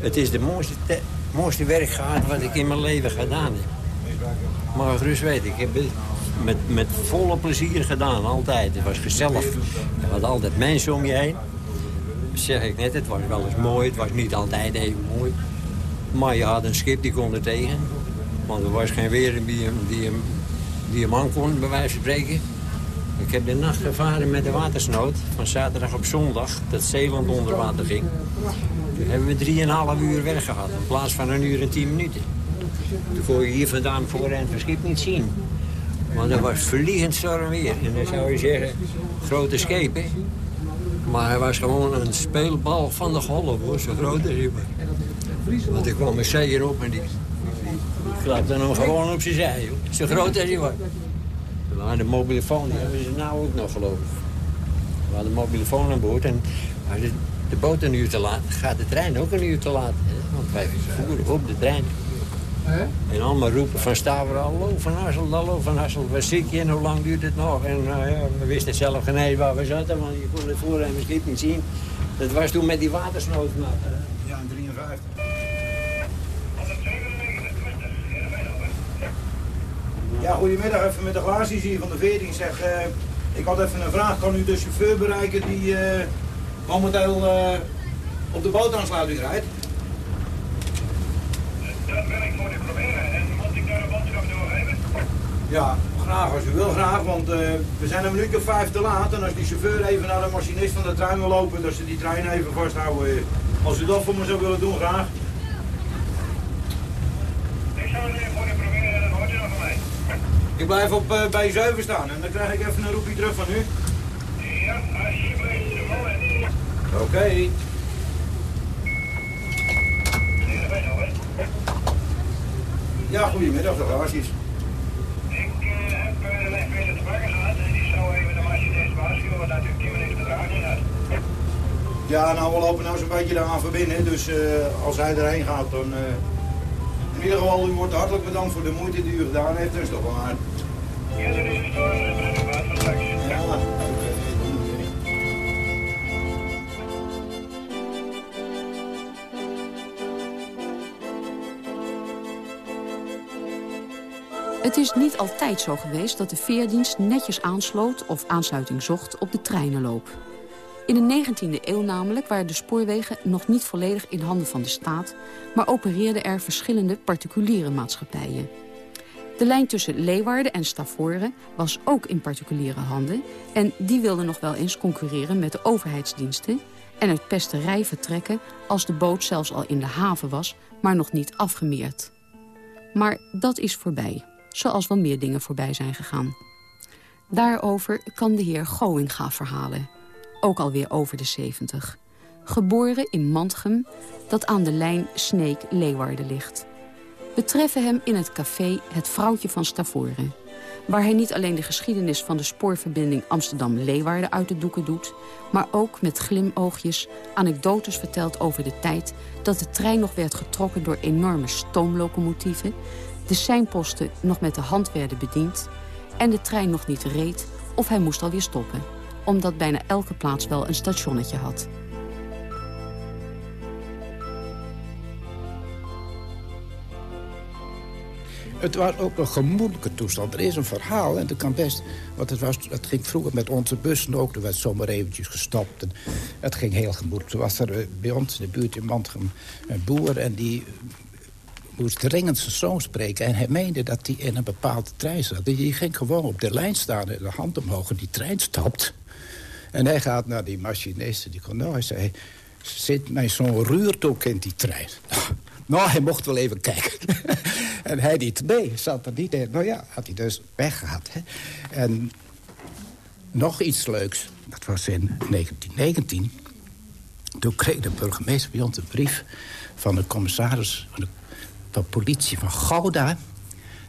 Het is de mooiste, mooiste werk gehad wat ik in mijn leven gedaan heb. Maar gerust weet ik, heb met, met volle plezier gedaan, altijd. Het was gezellig. Je had altijd mensen om je heen zeg ik net, het was wel eens mooi. Het was niet altijd even mooi. Maar je had een schip die kon er tegen. Want er was geen weer die, die, die hem aan kon, bij wijze van spreken. Ik heb de nacht gevaren met de watersnood. Van zaterdag op zondag, dat Zeeland onder water ging. Toen hebben we drieënhalf uur weg gehad. In plaats van een uur en tien minuten. Toen kon je hier vandaan voor het schip niet zien. Want er was verliegend storm weer. En dan zou je zeggen, grote schepen. Maar hij was gewoon een speelbal van de golf, hoor. Zo groot is. Want ik kwam met zee op en die, die klapte hem gewoon op zijn zij. Zo groot is hij was. We hadden de mobielefoon, die hebben ze nou ook nog, geloof ik. We hadden een mobielefoon aan boord en als de, de boot een uur te laat, gaat de trein ook een uur te laat. Want wij voeren op de trein. En allemaal roepen van Staver, hallo Van Hassel, hallo Van Hassel, waar zit je en hoe lang duurt het nog? En uh, ja, we wisten zelf geen waar we zaten, want je kon het voor en misschien niet zien. Dat was toen met die watersnood. Ja, in 53. Ja, goedemiddag, even met de glaasjes hier van de 14. Zeg, uh, ik had even een vraag. Kan u de chauffeur bereiken die uh, momenteel op de bootaansluiting rijdt? Dat wil ik voor u proberen. En moet ik daar een boodschap doorgeven? Ja, graag als u wil, graag. Want uh, we zijn een minuut of vijf te laat. En als die chauffeur even naar de machinist van de trein wil lopen, dat ze die trein even vasthouden. Eh, als u dat voor me zou willen doen, graag. Ik zou het even voor u proberen en dan hoort u nog van mij. Ik blijf op uh, bij 7 staan en dan krijg ik even een roepje terug van u. Ja, alsjeblieft. Oké. Okay. Ja, goedemiddag, de garages. Uh, uh, pakken gehad en die zou even de machinist waarschuwen, wat natuurlijk 10 minuten vertraging had. Ja, nou, we lopen nou zo'n beetje eraan verbinden, dus uh, als hij erheen gaat, dan... in ieder geval, u wordt hartelijk bedankt voor de moeite die u gedaan heeft, dat is toch wel waar. Ja, dat is het Het is niet altijd zo geweest dat de veerdienst netjes aansloot... of aansluiting zocht op de treinenloop. In de 19e eeuw namelijk waren de spoorwegen nog niet volledig in handen van de staat... maar opereerden er verschillende particuliere maatschappijen. De lijn tussen Leeuwarden en Stavoren was ook in particuliere handen... en die wilden nog wel eens concurreren met de overheidsdiensten... en het pesterij vertrekken als de boot zelfs al in de haven was... maar nog niet afgemeerd. Maar dat is voorbij zoals wel meer dingen voorbij zijn gegaan. Daarover kan de heer Goinga verhalen, ook alweer over de 70. Geboren in Mantgem, dat aan de lijn Sneek-Leeuwarden ligt. We treffen hem in het café Het Vrouwtje van Stavoren. Waar hij niet alleen de geschiedenis van de spoorverbinding Amsterdam-Leeuwarden uit de doeken doet... maar ook met glimoogjes anekdotes vertelt over de tijd... dat de trein nog werd getrokken door enorme stoomlocomotieven... de seinposten nog met de hand werden bediend... en de trein nog niet reed of hij moest alweer stoppen... omdat bijna elke plaats wel een stationnetje had. Het was ook een gemoedelijke toestand. Er is een verhaal en dat kan best... want het, was, het ging vroeger met onze bussen ook. Er werd zomaar eventjes gestopt. En het ging heel gemoedelijk. Toen was er eh, bij ons in de buurt in Mantrum een boer... en die moest dringend zijn zoon spreken. En hij meende dat hij in een bepaalde trein zat. Die ging gewoon op de lijn staan en de hand omhoog en die trein stopt. En hij gaat naar die machinist die kon nou, hij zei... zit mijn zoon ruurt ook in die trein. Nou, hij mocht wel even kijken. en hij niet mee, zat er niet in. Nou ja, had hij dus weggehaald. Hè. En nog iets leuks, dat was in 1919. Toen kreeg de burgemeester bij ons een brief van de commissaris van de politie van Gouda...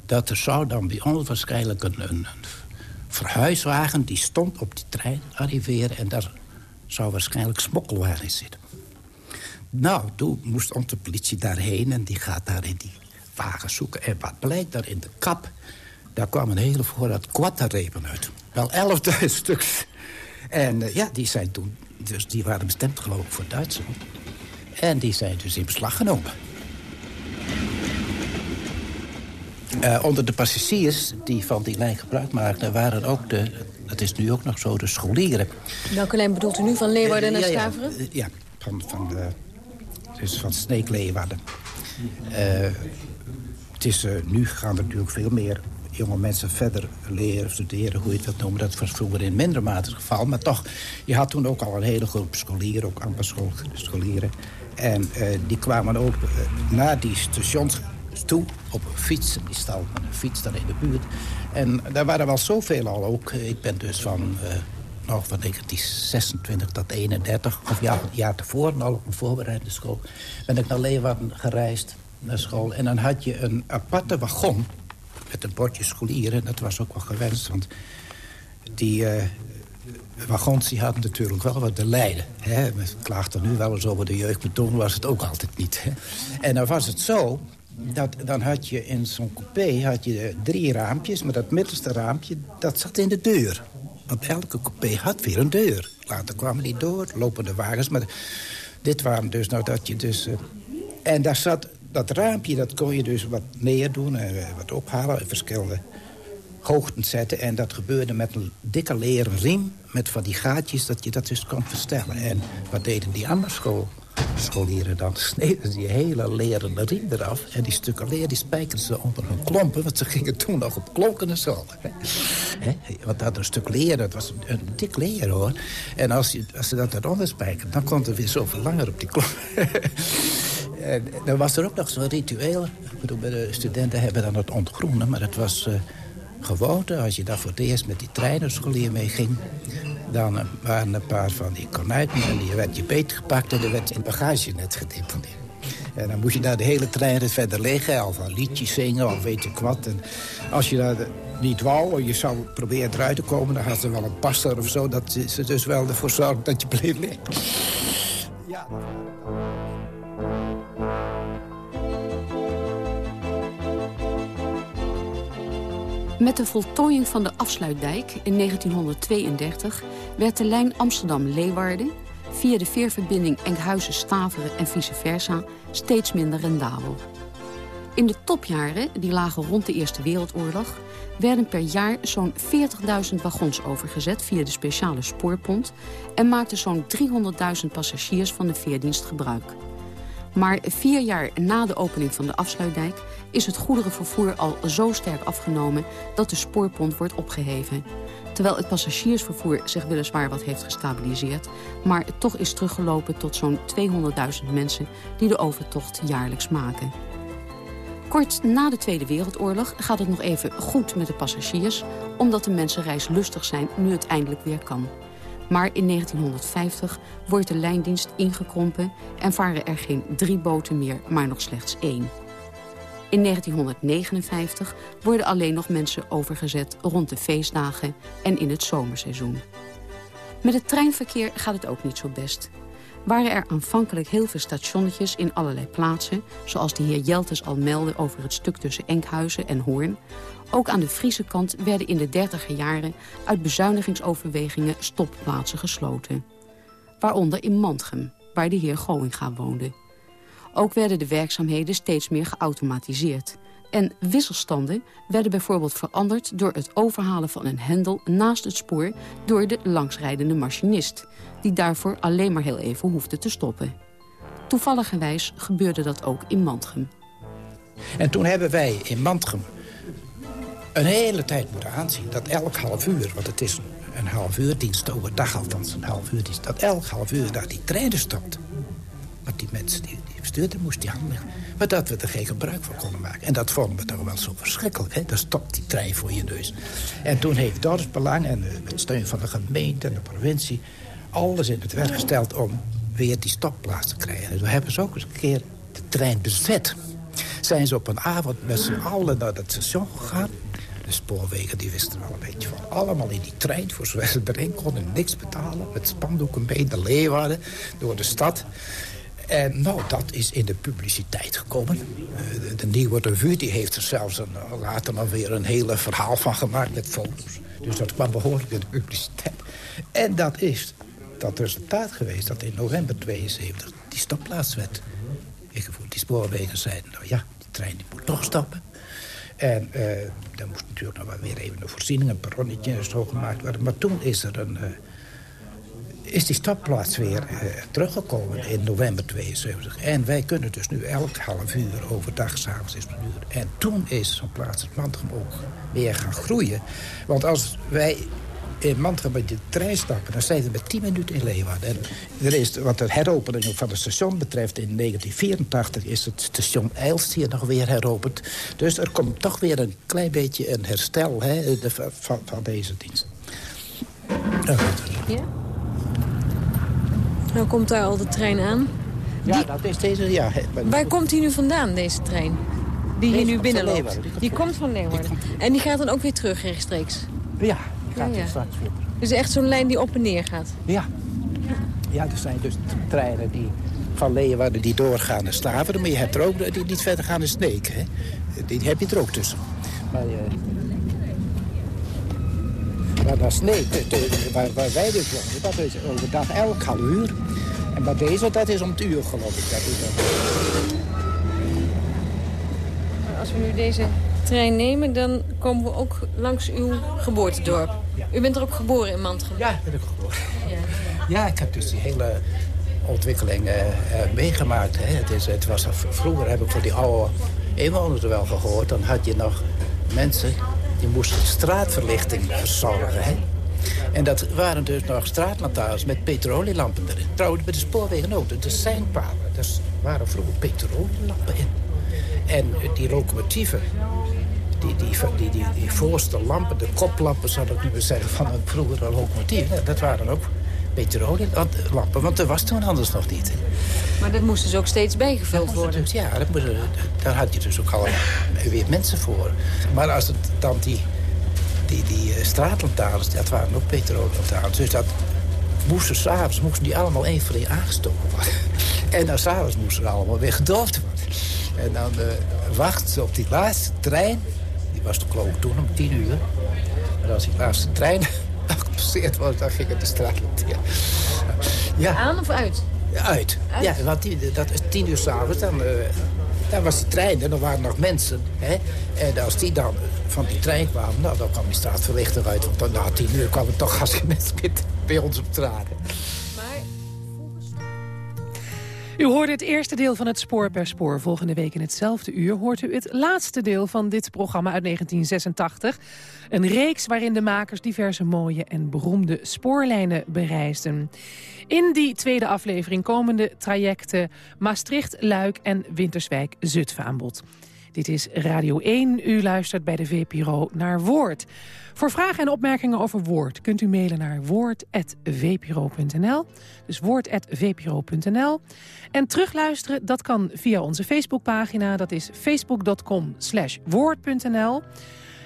dat er zou dan bij ons waarschijnlijk een, verhuiswagen... die stond op die trein arriveren en daar zou waarschijnlijk smokkelwaar in zitten. Nou, toen moest onze politie daarheen en die gaat daar in die wagen zoeken. En wat blijkt daar in de kap? Daar kwam een hele voorraad quattarepen uit. Wel 11.000 stuks. En uh, ja, die zijn toen... Dus die waren bestemd geloof ik voor Duitsland. En die zijn dus in beslag genomen. Uh, onder de passagiers die van die lijn gebruik maakten... waren ook de, dat is nu ook nog zo, de scholieren. Welke lijn bedoelt u nu, van Leeuwarden naar Staveren? Ja, ja, van, van de dus van Sneekleeuwarden. Uh, het is, uh, nu gaan er natuurlijk veel meer jonge mensen verder leren, studeren, hoe je het wilt noemen. Dat was vroeger in minder mate het geval. Maar toch, je had toen ook al een hele groep scholieren, ook scholieren. En uh, die kwamen ook naar die stations toe op een fiets. Die stal met een fiets daar in de buurt. En daar waren wel zoveel al ook. Ik ben dus van nog van 1926 tot 31, of ja, het jaar tevoren al op een voorbereidende school, ben ik naar Leeuwarden gereisd naar school. En dan had je een aparte wagon met een bordje scholieren. Dat was ook wel gewenst, want die uh, wagons die hadden natuurlijk wel wat te lijden. Hè? We klaagden nu wel eens over de jeugd, maar toen was het ook altijd niet. Hè? En dan was het zo, dat, dan had je in zo'n coupé had je drie raampjes... maar dat middelste raampje, dat zat in de deur. Want elke coupé had weer een deur. Later kwamen die door, lopende wagens. Maar dit waren dus nou dat je dus... Uh, en daar zat dat raampje, dat kon je dus wat meer doen. en uh, wat ophalen, in verschillende hoogten zetten. En dat gebeurde met een dikke leren riem... met van die gaatjes dat je dat dus kon verstellen. En wat deden die andere school? Scholieren dan sneden die hele leren riem eraf. En die stukken leer die spijkerden ze onder hun klompen. Want ze gingen toen nog op klonkende school. Want dat een stuk leer, dat was een, dik leer hoor. En als, je, als ze dat eronder spijkerden, dan kon er weer zoveel langer op die klompen. en dan was er ook nog zo'n ritueel. Ik bedoel, de studenten hebben dan het ontgroenen, maar het was... Uh, gewoonte, als je daar voor het eerst met die trainerscholier mee ging... Dan waren een paar van die konijnen en die werd je beet gepakt... en dan werd in het bagagenet gedeponeerd. En dan moest je daar de hele trein verder liggen, of een liedje zingen, of weet ik wat. En als je daar niet wou, en je zou proberen eruit te komen... dan had ze wel een pastor of zo, dat ze dus wel ervoor zorgde dat je bleef liggen. Ja. Met de voltooiing van de afsluitdijk in 1932 werd de lijn Amsterdam-Leeuwarden via de veerverbinding Enkhuizen-Staveren en vice versa steeds minder rendabel. In de topjaren, die lagen rond de Eerste Wereldoorlog... werden per jaar zo'n 40.000 wagons overgezet via de speciale spoorpont... en maakten zo'n 300.000 passagiers van de veerdienst gebruik. Maar vier jaar na de opening van de afsluitdijk... is het goederenvervoer al zo sterk afgenomen dat de spoorpont wordt opgeheven. Terwijl het passagiersvervoer zich weliswaar wat heeft gestabiliseerd... maar toch is teruggelopen tot zo'n 200.000 mensen die de overtocht jaarlijks maken. Kort na de Tweede Wereldoorlog gaat het nog even goed met de passagiers... omdat de mensen reislustig zijn nu het eindelijk weer kan. Maar in 1950 wordt de lijndienst ingekrompen... en varen er geen drie boten meer, maar nog slechts één. In 1959 worden alleen nog mensen overgezet rond de feestdagen en in het zomerseizoen. Met het treinverkeer gaat het ook niet zo best. Waren er aanvankelijk heel veel stationnetjes in allerlei plaatsen... zoals de heer Jeltes al meldde over het stuk tussen Enkhuizen en Hoorn... ook aan de Friese kant werden in de dertiger jaren... uit bezuinigingsoverwegingen stopplaatsen gesloten. Waaronder in Mantgem, waar de heer Goinga woonde. Ook werden de werkzaamheden steeds meer geautomatiseerd. En wisselstanden werden bijvoorbeeld veranderd... door het overhalen van een hendel naast het spoor... door de langsrijdende machinist... die daarvoor alleen maar heel even hoefde te stoppen. Toevalligerwijs gebeurde dat ook in Mantgem. En toen hebben wij in Mantgem een hele tijd moeten aanzien... dat elk half uur, want het is een half uur dienst, overdag althans een half uur dat elk half uur daar die treinen stopt. Want die mensen die, die bestuurder moest die handen Maar dat we er geen gebruik van konden maken. En dat vonden we toch wel zo verschrikkelijk. Hè? Dan stopt die trein voor je neus. En toen heeft Dorpsbelang en uh, met steun van de gemeente en de provincie... alles in het werk gesteld om weer die stopplaats te krijgen. En we hebben ze ook eens een keer de trein bezet. Zijn ze op een avond met z'n allen naar het station gegaan. De spoorwegen die wisten er al een beetje van. Allemaal in die trein, voor zover ze erin konden, niks betalen. Met spandoeken mee, de Leeuwarden, door de stad. En nou, dat is in de publiciteit gekomen. Uh, de, Nieuwe Revue die heeft er zelfs een, later nog weer een hele verhaal van gemaakt met foto's. Dus dat kwam behoorlijk in de publiciteit. En dat is dat resultaat geweest dat in november 72 die stopplaatswet ingevoerd. Die spoorwegen zeiden, nou ja, die trein moet toch stoppen. En uh, dan moest natuurlijk nog wel weer even een voorziening, een perronnetje en zo gemaakt worden. Maar toen is er een is die stopplaats weer uh, teruggekomen in november 72. En wij kunnen dus nu elk half uur overdag, s'avonds is het uur. En toen is zo'n plaats in Mantrum ook weer gaan groeien. Want als wij in Mantrum met de trein stappen... dan zijn we met 10 minuten in Leeuwarden. En er is, wat de heropening van het station betreft... in 1984 is het station Eilst hier nog weer heropend. Dus er komt toch weer een klein beetje een herstel hè, van, van deze dienst. Ja? Nou komt daar al de trein aan. Ja, dat is deze, ja. Waar komt hij nu vandaan, deze trein? Die hier nu binnenloopt. Die, die komt van Leeuwarden. En die gaat dan ook weer terug rechtstreeks? Ja, gaat ja, straks weer Dus echt zo'n lijn die op en neer gaat? Ja. Ja, er zijn dus treinen die van Leeuwarden die doorgaan naar Staveren. Maar je hebt er ook die niet verder gaan naar Sneek. Hè? Die heb je er ook tussen. Maar, uh, maar naar Sneek, waar, waar wij dus wonen, dat is overdag elk half uur. En bij deze, dat is om het uur geloof ik. Dat is dat. Als we nu deze trein nemen, dan komen we ook langs uw geboortedorp. U bent er ook geboren in Mantrum? Ja, ben ik geboren. Ja, ja ik heb dus die hele ontwikkeling uh, meegemaakt. Hè. Het is, het was, vroeger heb ik voor die oude inwoners er wel gehoord. Dan had je nog mensen die moesten straatverlichting verzorgen. Hè. En dat waren dus nog straatlantaarns met petrolielampen erin. Trouwens, bij de spoorwegen ook. De seinpalen, daar waren vroeger petrolielampen in. En die locomotieven, die, die, die, die, die voorste lampen, de koplampen zou ik nu zeggen, van een vroegere locomotief, dat waren ook petrolielampen, want er was toen anders nog niet. Maar dat moest dus ook steeds bijgevuld worden? Dus, ja, dat moest, daar had je dus ook al weer mensen voor. Maar als het dan die die, die uh, straatlantaarns, dat waren ook petrollantaarns. Dus dat moesten s'avonds moesten die allemaal één voor één aangestoken worden. En dan s'avonds moesten ze allemaal weer gedoofd worden. En dan uh, wachten ze op die laatste trein. Die was toch ik toen om tien uur. En als die laatste trein gepasseerd was, dan ging het de straat Ja. Aan of uit? Uit. uit. Ja, want die, dat is tien uur s'avonds. Dan, uh, dan was die trein en er waren nog mensen. Hè? En als die dan van die trein kwamen, nou, dan kwam die straatverlichter uit. Want dan na tien uur kwamen toch als mensen bij ons op straat. U hoorde het eerste deel van het Spoor per Spoor. Volgende week in hetzelfde uur hoort u het laatste deel van dit programma uit 1986. Een reeks waarin de makers diverse mooie en beroemde spoorlijnen bereisden. In die tweede aflevering komen de trajecten Maastricht, Luik en Winterswijk-Zutphen aan bod. Dit is Radio 1. U luistert bij de VPRO naar Woord. Voor vragen en opmerkingen over Woord kunt u mailen naar woord.vpro.nl. Dus woord.vpro.nl. En terugluisteren, dat kan via onze Facebookpagina. Dat is facebook.com woord.nl.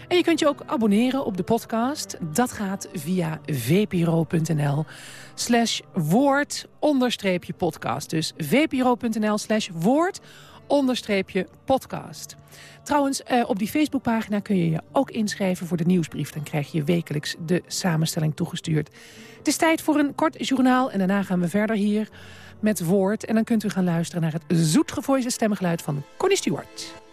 En je kunt je ook abonneren op de podcast. Dat gaat via vpro.nl slash woord onderstreepje podcast. Dus vpro.nl slash woord onderstreepje podcast. Trouwens, eh, op die Facebookpagina kun je je ook inschrijven voor de nieuwsbrief. Dan krijg je wekelijks de samenstelling toegestuurd. Het is tijd voor een kort journaal en daarna gaan we verder hier met woord. En dan kunt u gaan luisteren naar het zoetgevoelige stemgeluid van Connie Stewart.